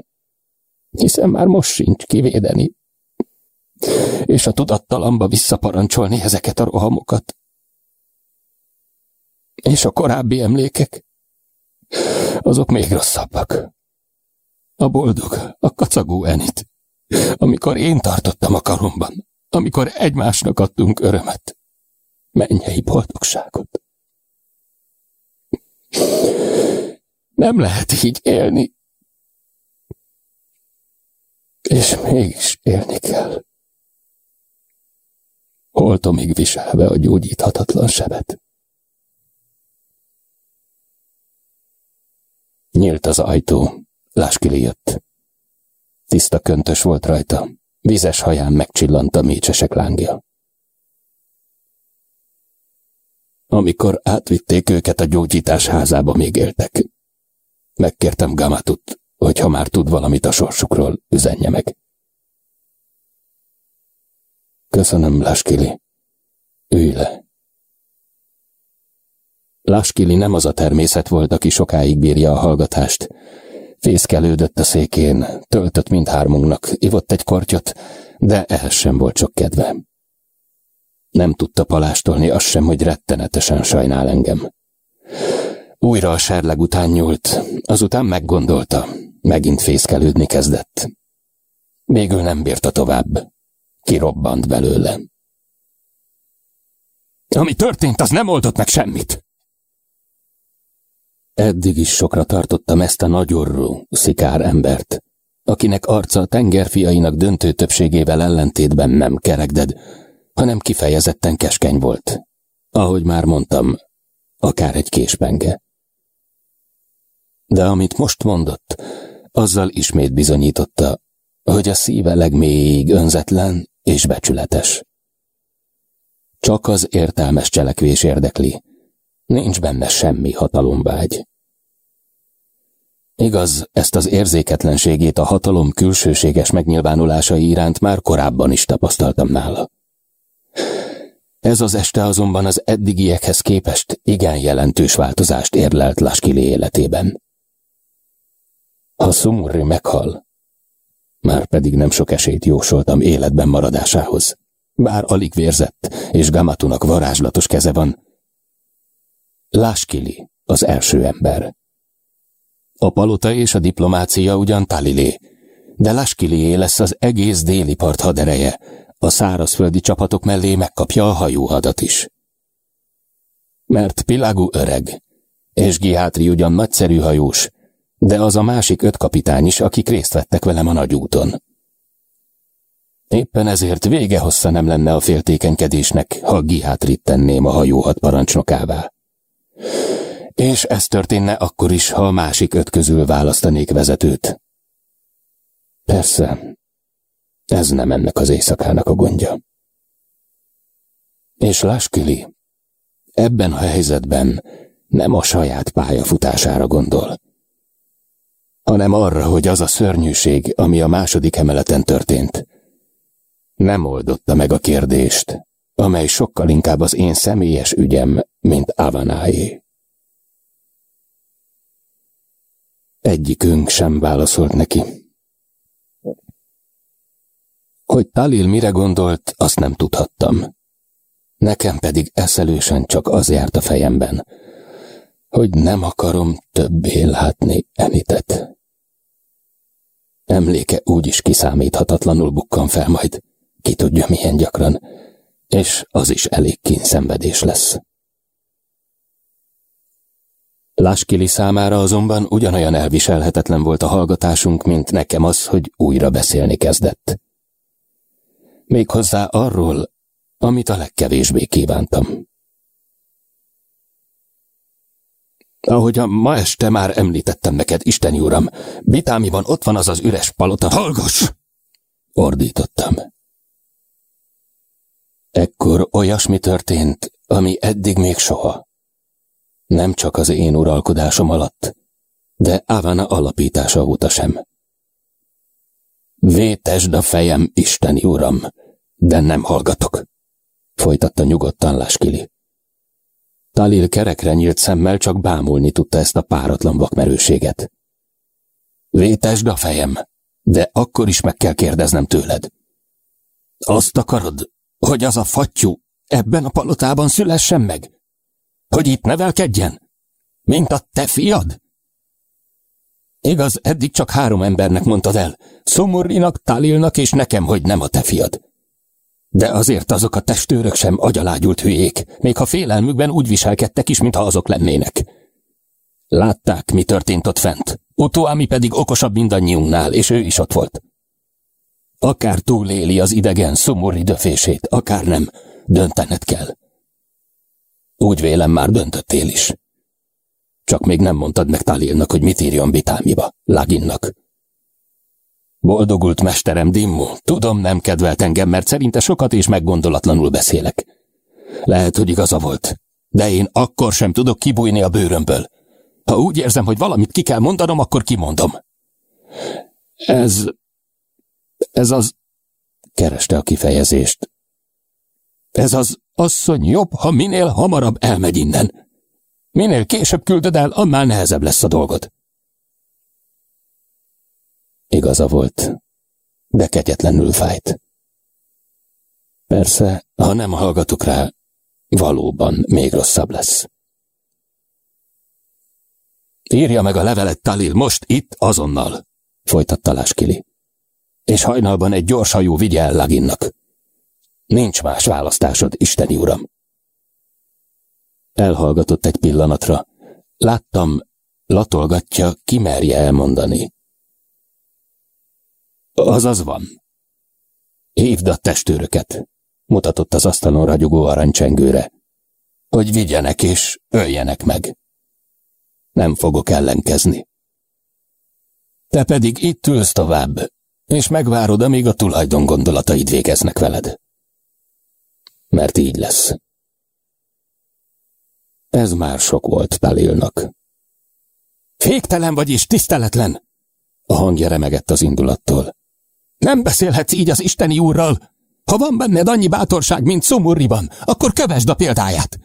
Hiszen már most sincs kivédeni. És a tudattalamba visszaparancsolni ezeket a rohamokat. És a korábbi emlékek? Azok még rosszabbak. A boldog, a kacagó Enit, amikor én tartottam a karomban, amikor egymásnak adtunk örömet, mennyei boldogságot. Nem lehet így élni. És mégis élni kell. Holtomig viselve a gyógyíthatatlan sebet. Nyílt az ajtó, Láskili jött. Tiszta köntös volt rajta. Vizes haján megcsillant a mécsesek lángja. Amikor átvitték őket a gyógyítás házába, még éltek. Megkértem Gamatut, hogy ha már tud valamit a sorsukról, üzenje meg. Köszönöm, Laskili. Ülj le. Laskili nem az a természet volt, aki sokáig bírja a hallgatást. Fészkelődött a székén, töltött mindhármunknak, ivott egy kortyot, de ehhez sem volt sok kedve. Nem tudta palástolni azt sem, hogy rettenetesen sajnál engem. Újra a serleg után nyúlt, azután meggondolta, megint fészkelődni kezdett. Végül nem bírta tovább. Kirobbant belőle. Ami történt, az nem oldott meg semmit. Eddig is sokra tartottam ezt a nagyorrú, szikár embert, akinek arca tengerfiainak döntő többségével ellentétben nem kerekded, hanem kifejezetten keskeny volt. Ahogy már mondtam, akár egy késpenge. De amit most mondott, azzal ismét bizonyította, hogy a szíve legmélyig önzetlen és becsületes. Csak az értelmes cselekvés érdekli, nincs benne semmi hatalomvágy. Igaz, ezt az érzéketlenségét a hatalom külsőséges megnyilvánulásai iránt már korábban is tapasztaltam nála. Ez az este azonban az eddigiekhez képest igen jelentős változást érlelt Laskili életében. Ha Sumurri meghal, már pedig nem sok esélyt jósoltam életben maradásához. Bár alig vérzett, és Gamatunak varázslatos keze van. Láskili az első ember. A palota és a diplomácia ugyan Talilé, de Laskilié lesz az egész déli part hadereje, a szárazföldi csapatok mellé megkapja a hajóhadat is. Mert Pilagu öreg, és Gihátri ugyan nagyszerű hajós, de az a másik öt kapitány is, akik részt vettek velem a nagyúton. Éppen ezért vége hossza nem lenne a féltékenykedésnek, ha Gihátrit tenném a hajóhat parancsnokává. És ez történne akkor is, ha a másik öt közül választanék vezetőt. Persze, ez nem ennek az éjszakának a gondja. És Laskili, ebben a helyzetben nem a saját pályafutására gondol, hanem arra, hogy az a szörnyűség, ami a második emeleten történt, nem oldotta meg a kérdést, amely sokkal inkább az én személyes ügyem, mint Avanáé. Egyikünk sem válaszolt neki. Hogy Talil mire gondolt, azt nem tudhattam. Nekem pedig eszelősen csak az járt a fejemben, hogy nem akarom többé látni Enitet. Emléke úgyis kiszámíthatatlanul bukkan fel majd, ki tudja milyen gyakran, és az is elég kínszenvedés lesz. Láskili számára azonban ugyanolyan elviselhetetlen volt a hallgatásunk, mint nekem az, hogy újra beszélni kezdett. Méghozzá arról, amit a legkevésbé kívántam. Ahogy a ma este már említettem neked, Isteni Uram, Bitámiban ott van az az üres palota. Hallgass! Ordítottam. Ekkor olyasmi történt, ami eddig még soha. Nem csak az én uralkodásom alatt, de Ávana alapítása óta sem. Vétesd a fejem, Isteni Uram, de nem hallgatok, folytatta nyugodtan Láskili. Talil kerekre nyílt szemmel csak bámulni tudta ezt a páratlan vakmerőséget. Vétesd a fejem, de akkor is meg kell kérdeznem tőled. Azt akarod, hogy az a fattyú ebben a palotában szülessen meg? Hogy itt nevelkedjen? Mint a te fiad? Igaz, eddig csak három embernek mondtad el, Szomorrinak, Talilnak és nekem, hogy nem a te fiad. De azért azok a testőrök sem agyalágyult hülyék, még ha félelmükben úgy viselkedtek is, mintha azok lennének. Látták, mi történt ott fent. Utóámi pedig okosabb mindannyiunknál, és ő is ott volt. Akár túléli az idegen szomorú döfését, akár nem, döntened kell. Úgy vélem már döntöttél is. Csak még nem mondtad meg Talilnak, hogy mit írjon Vitámiba, Laginnak. Boldogult mesterem, Dimmu, tudom nem kedvelt engem, mert szerinte sokat és meggondolatlanul beszélek. Lehet, hogy igaza volt, de én akkor sem tudok kibújni a bőrömből. Ha úgy érzem, hogy valamit ki kell mondanom, akkor kimondom. Ez... ez az... kereste a kifejezést. Ez az asszony jobb, ha minél hamarabb elmegy innen. Minél később küldöd el, annál nehezebb lesz a dolgod. Igaza volt, de kegyetlenül fájt. Persze, ha nem hallgatok rá, valóban még rosszabb lesz. Írja meg a levelet Talil most, itt, azonnal, folytatta Láskili. És hajnalban egy gyors hajú vigye el Laginnak. Nincs más választásod, Isteni Uram. Elhallgatott egy pillanatra. Láttam, latolgatja, ki merje elmondani. Azaz van. Hívd a testőröket, mutatott az asztalon ragyogó aranycsengőre, hogy vigyenek és öljenek meg. Nem fogok ellenkezni. Te pedig itt ülsz tovább, és megvárod, amíg a tulajdon gondolataid végeznek veled. Mert így lesz. Ez már sok volt Talilnak. Féktelen vagy és tiszteletlen! A hangja remegett az indulattól. Nem beszélhetsz így az isteni úrral! Ha van benned annyi bátorság, mint Szumurriban, akkor kövesd a példáját!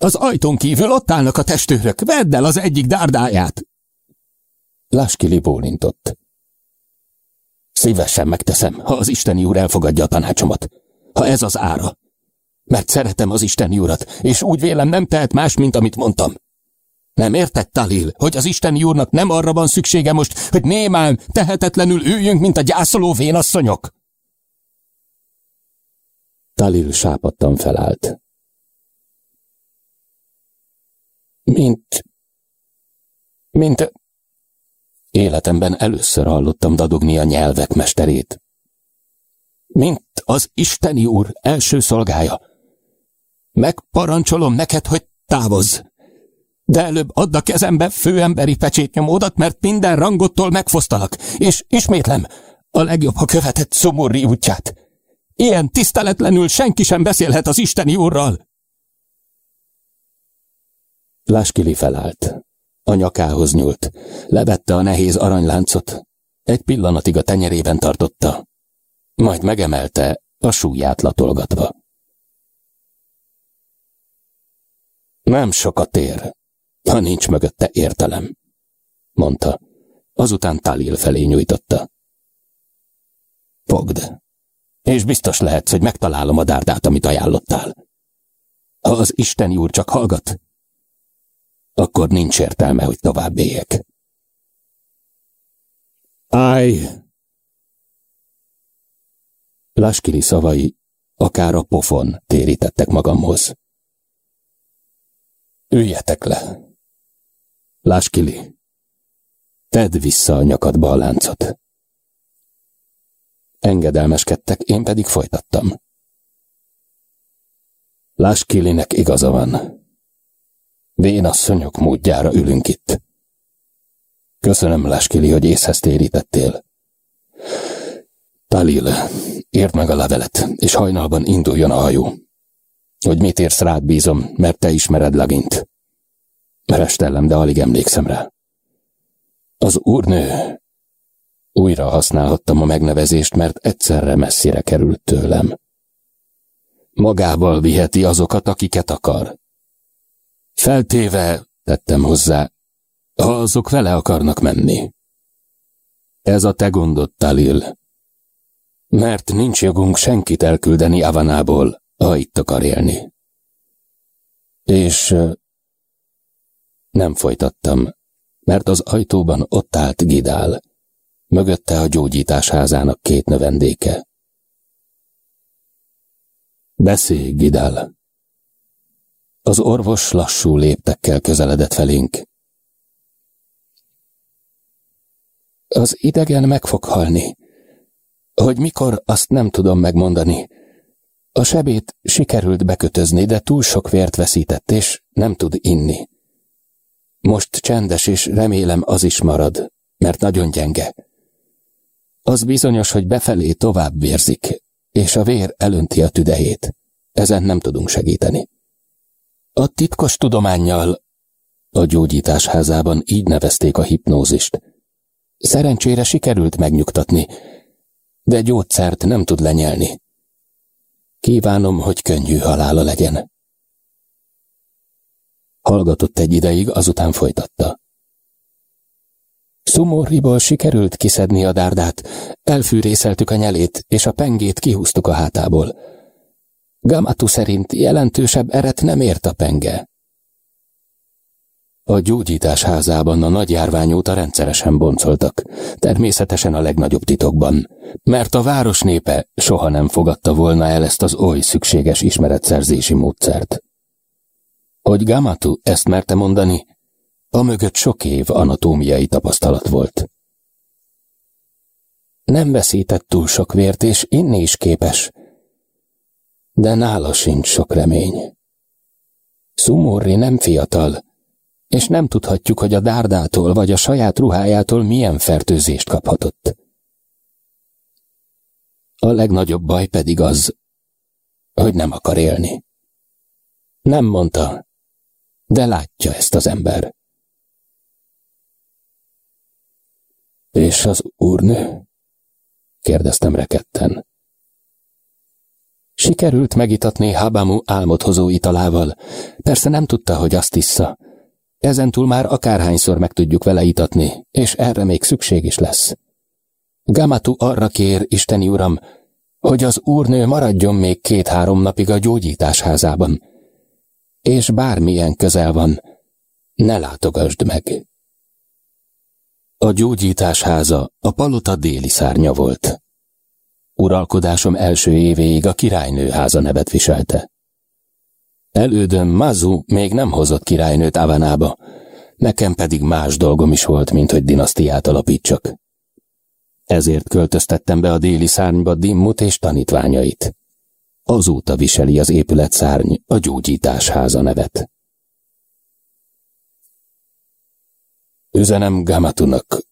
Az ajtón kívül ott állnak a testőrök, vedd el az egyik dárdáját! Láskili bólintott. Szívesen megteszem, ha az isteni úr elfogadja a tanácsomat. Ha ez az ára. Mert szeretem az isteni urat, és úgy vélem nem tehet más, mint amit mondtam. Nem érted, Talil, hogy az isteni úrnak nem arra van szüksége most, hogy némán, tehetetlenül üljünk, mint a gyászoló vénasszonyok? Talil sápadtan felállt. Mint... mint... Életemben először hallottam dadogni a nyelvek mesterét. Mint az Isteni úr első szolgája. Megparancsolom neked, hogy távozz. De előbb add a kezembe főemberi pecsétnyomódat, mert minden rangottól megfosztalak, és ismétlem, a legjobb, ha követett szomorri útját. Ilyen tiszteletlenül senki sem beszélhet az Isteni úrral. Láskili felállt. A nyakához nyúlt. Levette a nehéz aranyláncot. Egy pillanatig a tenyerében tartotta. Majd megemelte, a súlyát latolgatva. Nem sokat ér, ha nincs mögötte értelem, mondta. Azután Talil felé nyújtotta. Fogd, és biztos lehetsz, hogy megtalálom a dárdát, amit ajánlottál. Ha az Isten úr csak hallgat, akkor nincs értelme, hogy tovább éljek. Állj! Laskili szavai akár a pofon térítettek magamhoz. Üljetek le! Láskili, tedd vissza a nyakadba a láncot. Engedelmeskedtek, én pedig folytattam. Láskilinek igaza van. Vénasszonyok módjára ülünk itt. Köszönöm, Láskili, hogy észhez térítettél. Talil, írd meg a levelet, és hajnalban induljon a hajó. Hogy mit érsz rád bízom, mert te ismered Lagint. Restellem, de alig emlékszem rá. Az úrnő. Újra használhattam a megnevezést, mert egyszerre messzire került tőlem. Magával viheti azokat, akiket akar. Feltéve, tettem hozzá, ha azok vele akarnak menni. Ez a te gondod, Talil. Mert nincs jogunk senkit elküldeni Avanából, ha itt akar élni. És nem folytattam, mert az ajtóban ott állt Gidál, mögötte a gyógyításházának két növendéke. Beszélj, Gidál! Az orvos lassú léptekkel közeledett felénk. Az idegen meg fog halni. Hogy mikor, azt nem tudom megmondani. A sebét sikerült bekötözni, de túl sok vért veszített, és nem tud inni. Most csendes, és remélem az is marad, mert nagyon gyenge. Az bizonyos, hogy befelé tovább vérzik, és a vér elönti a tüdejét. Ezen nem tudunk segíteni. A titkos tudományjal, a gyógyítás házában így nevezték a hipnózist. Szerencsére sikerült megnyugtatni, de gyógyszert nem tud lenyelni. Kívánom, hogy könnyű halála legyen. Hallgatott egy ideig, azután folytatta. Szumorriból sikerült kiszedni a dárdát, elfűrészeltük a nyelét, és a pengét kihúztuk a hátából. Gamatu szerint jelentősebb eret nem ért a penge. A gyógyítás házában a nagy járvány óta rendszeresen boncoltak, természetesen a legnagyobb titokban, mert a város népe soha nem fogadta volna el ezt az oly szükséges ismeretszerzési módszert. Hogy Gamatu ezt merte mondani, a mögött sok év anatómiai tapasztalat volt. Nem veszített túl sok vért, és inni is képes, de nála sincs sok remény. Szumorri nem fiatal, és nem tudhatjuk, hogy a dárdától vagy a saját ruhájától milyen fertőzést kaphatott. A legnagyobb baj pedig az, hogy nem akar élni. Nem mondta, de látja ezt az ember. És az úrnő? kérdeztem reketten. Sikerült megitatni Habamu álmot hozó italával. Persze nem tudta, hogy azt issza. Ezentúl már akárhányszor meg tudjuk vele itatni, és erre még szükség is lesz. Gamatu arra kér, Isteni Uram, hogy az úrnő maradjon még két-három napig a gyógyítás házában. És bármilyen közel van, ne látogasd meg. A gyógyítás háza a palota déli szárnya volt. Uralkodásom első évéig a királynő háza nevet viselte. Elődöm Mazu még nem hozott királynőt Avanába, nekem pedig más dolgom is volt, mint hogy dinasztiát alapítsak. Ezért költöztettem be a déli szárnyba Dimmut és tanítványait. Azóta viseli az épület szárny a gyógyítás háza nevet. Üzenem Gamatunak,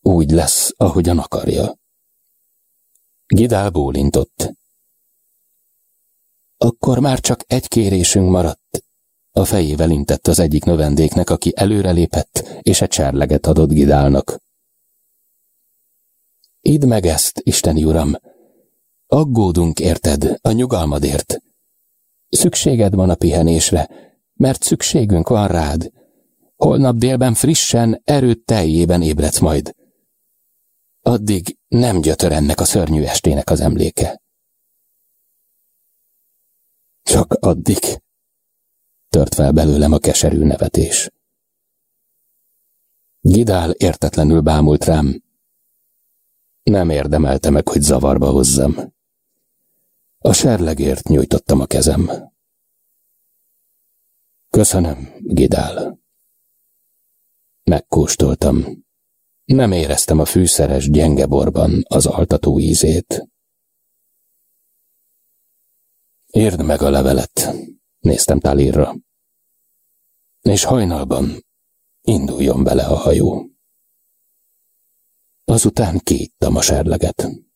úgy lesz, ahogyan akarja. Gidál bólintott. Akkor már csak egy kérésünk maradt. A fejével intett az egyik növendéknek, aki előrelépett, és egy cserleget adott Gidálnak. Idd meg ezt, Isteni Uram! Aggódunk, érted, a nyugalmadért. Szükséged van a pihenésre, mert szükségünk van rád. Holnap délben frissen, erőt teljében ébredsz majd. Addig nem gyötör ennek a szörnyű estének az emléke. Csak addig, tört fel belőlem a keserű nevetés. Gidál értetlenül bámult rám. Nem érdemelte meg, hogy zavarba hozzam. A serlegért nyújtottam a kezem. Köszönöm, Gidál. Megkóstoltam. Nem éreztem a fűszeres, gyenge borban az altató ízét. Érd meg a levelet, néztem Talírra. És hajnalban induljon bele a hajó. Azután kiittam a serleget.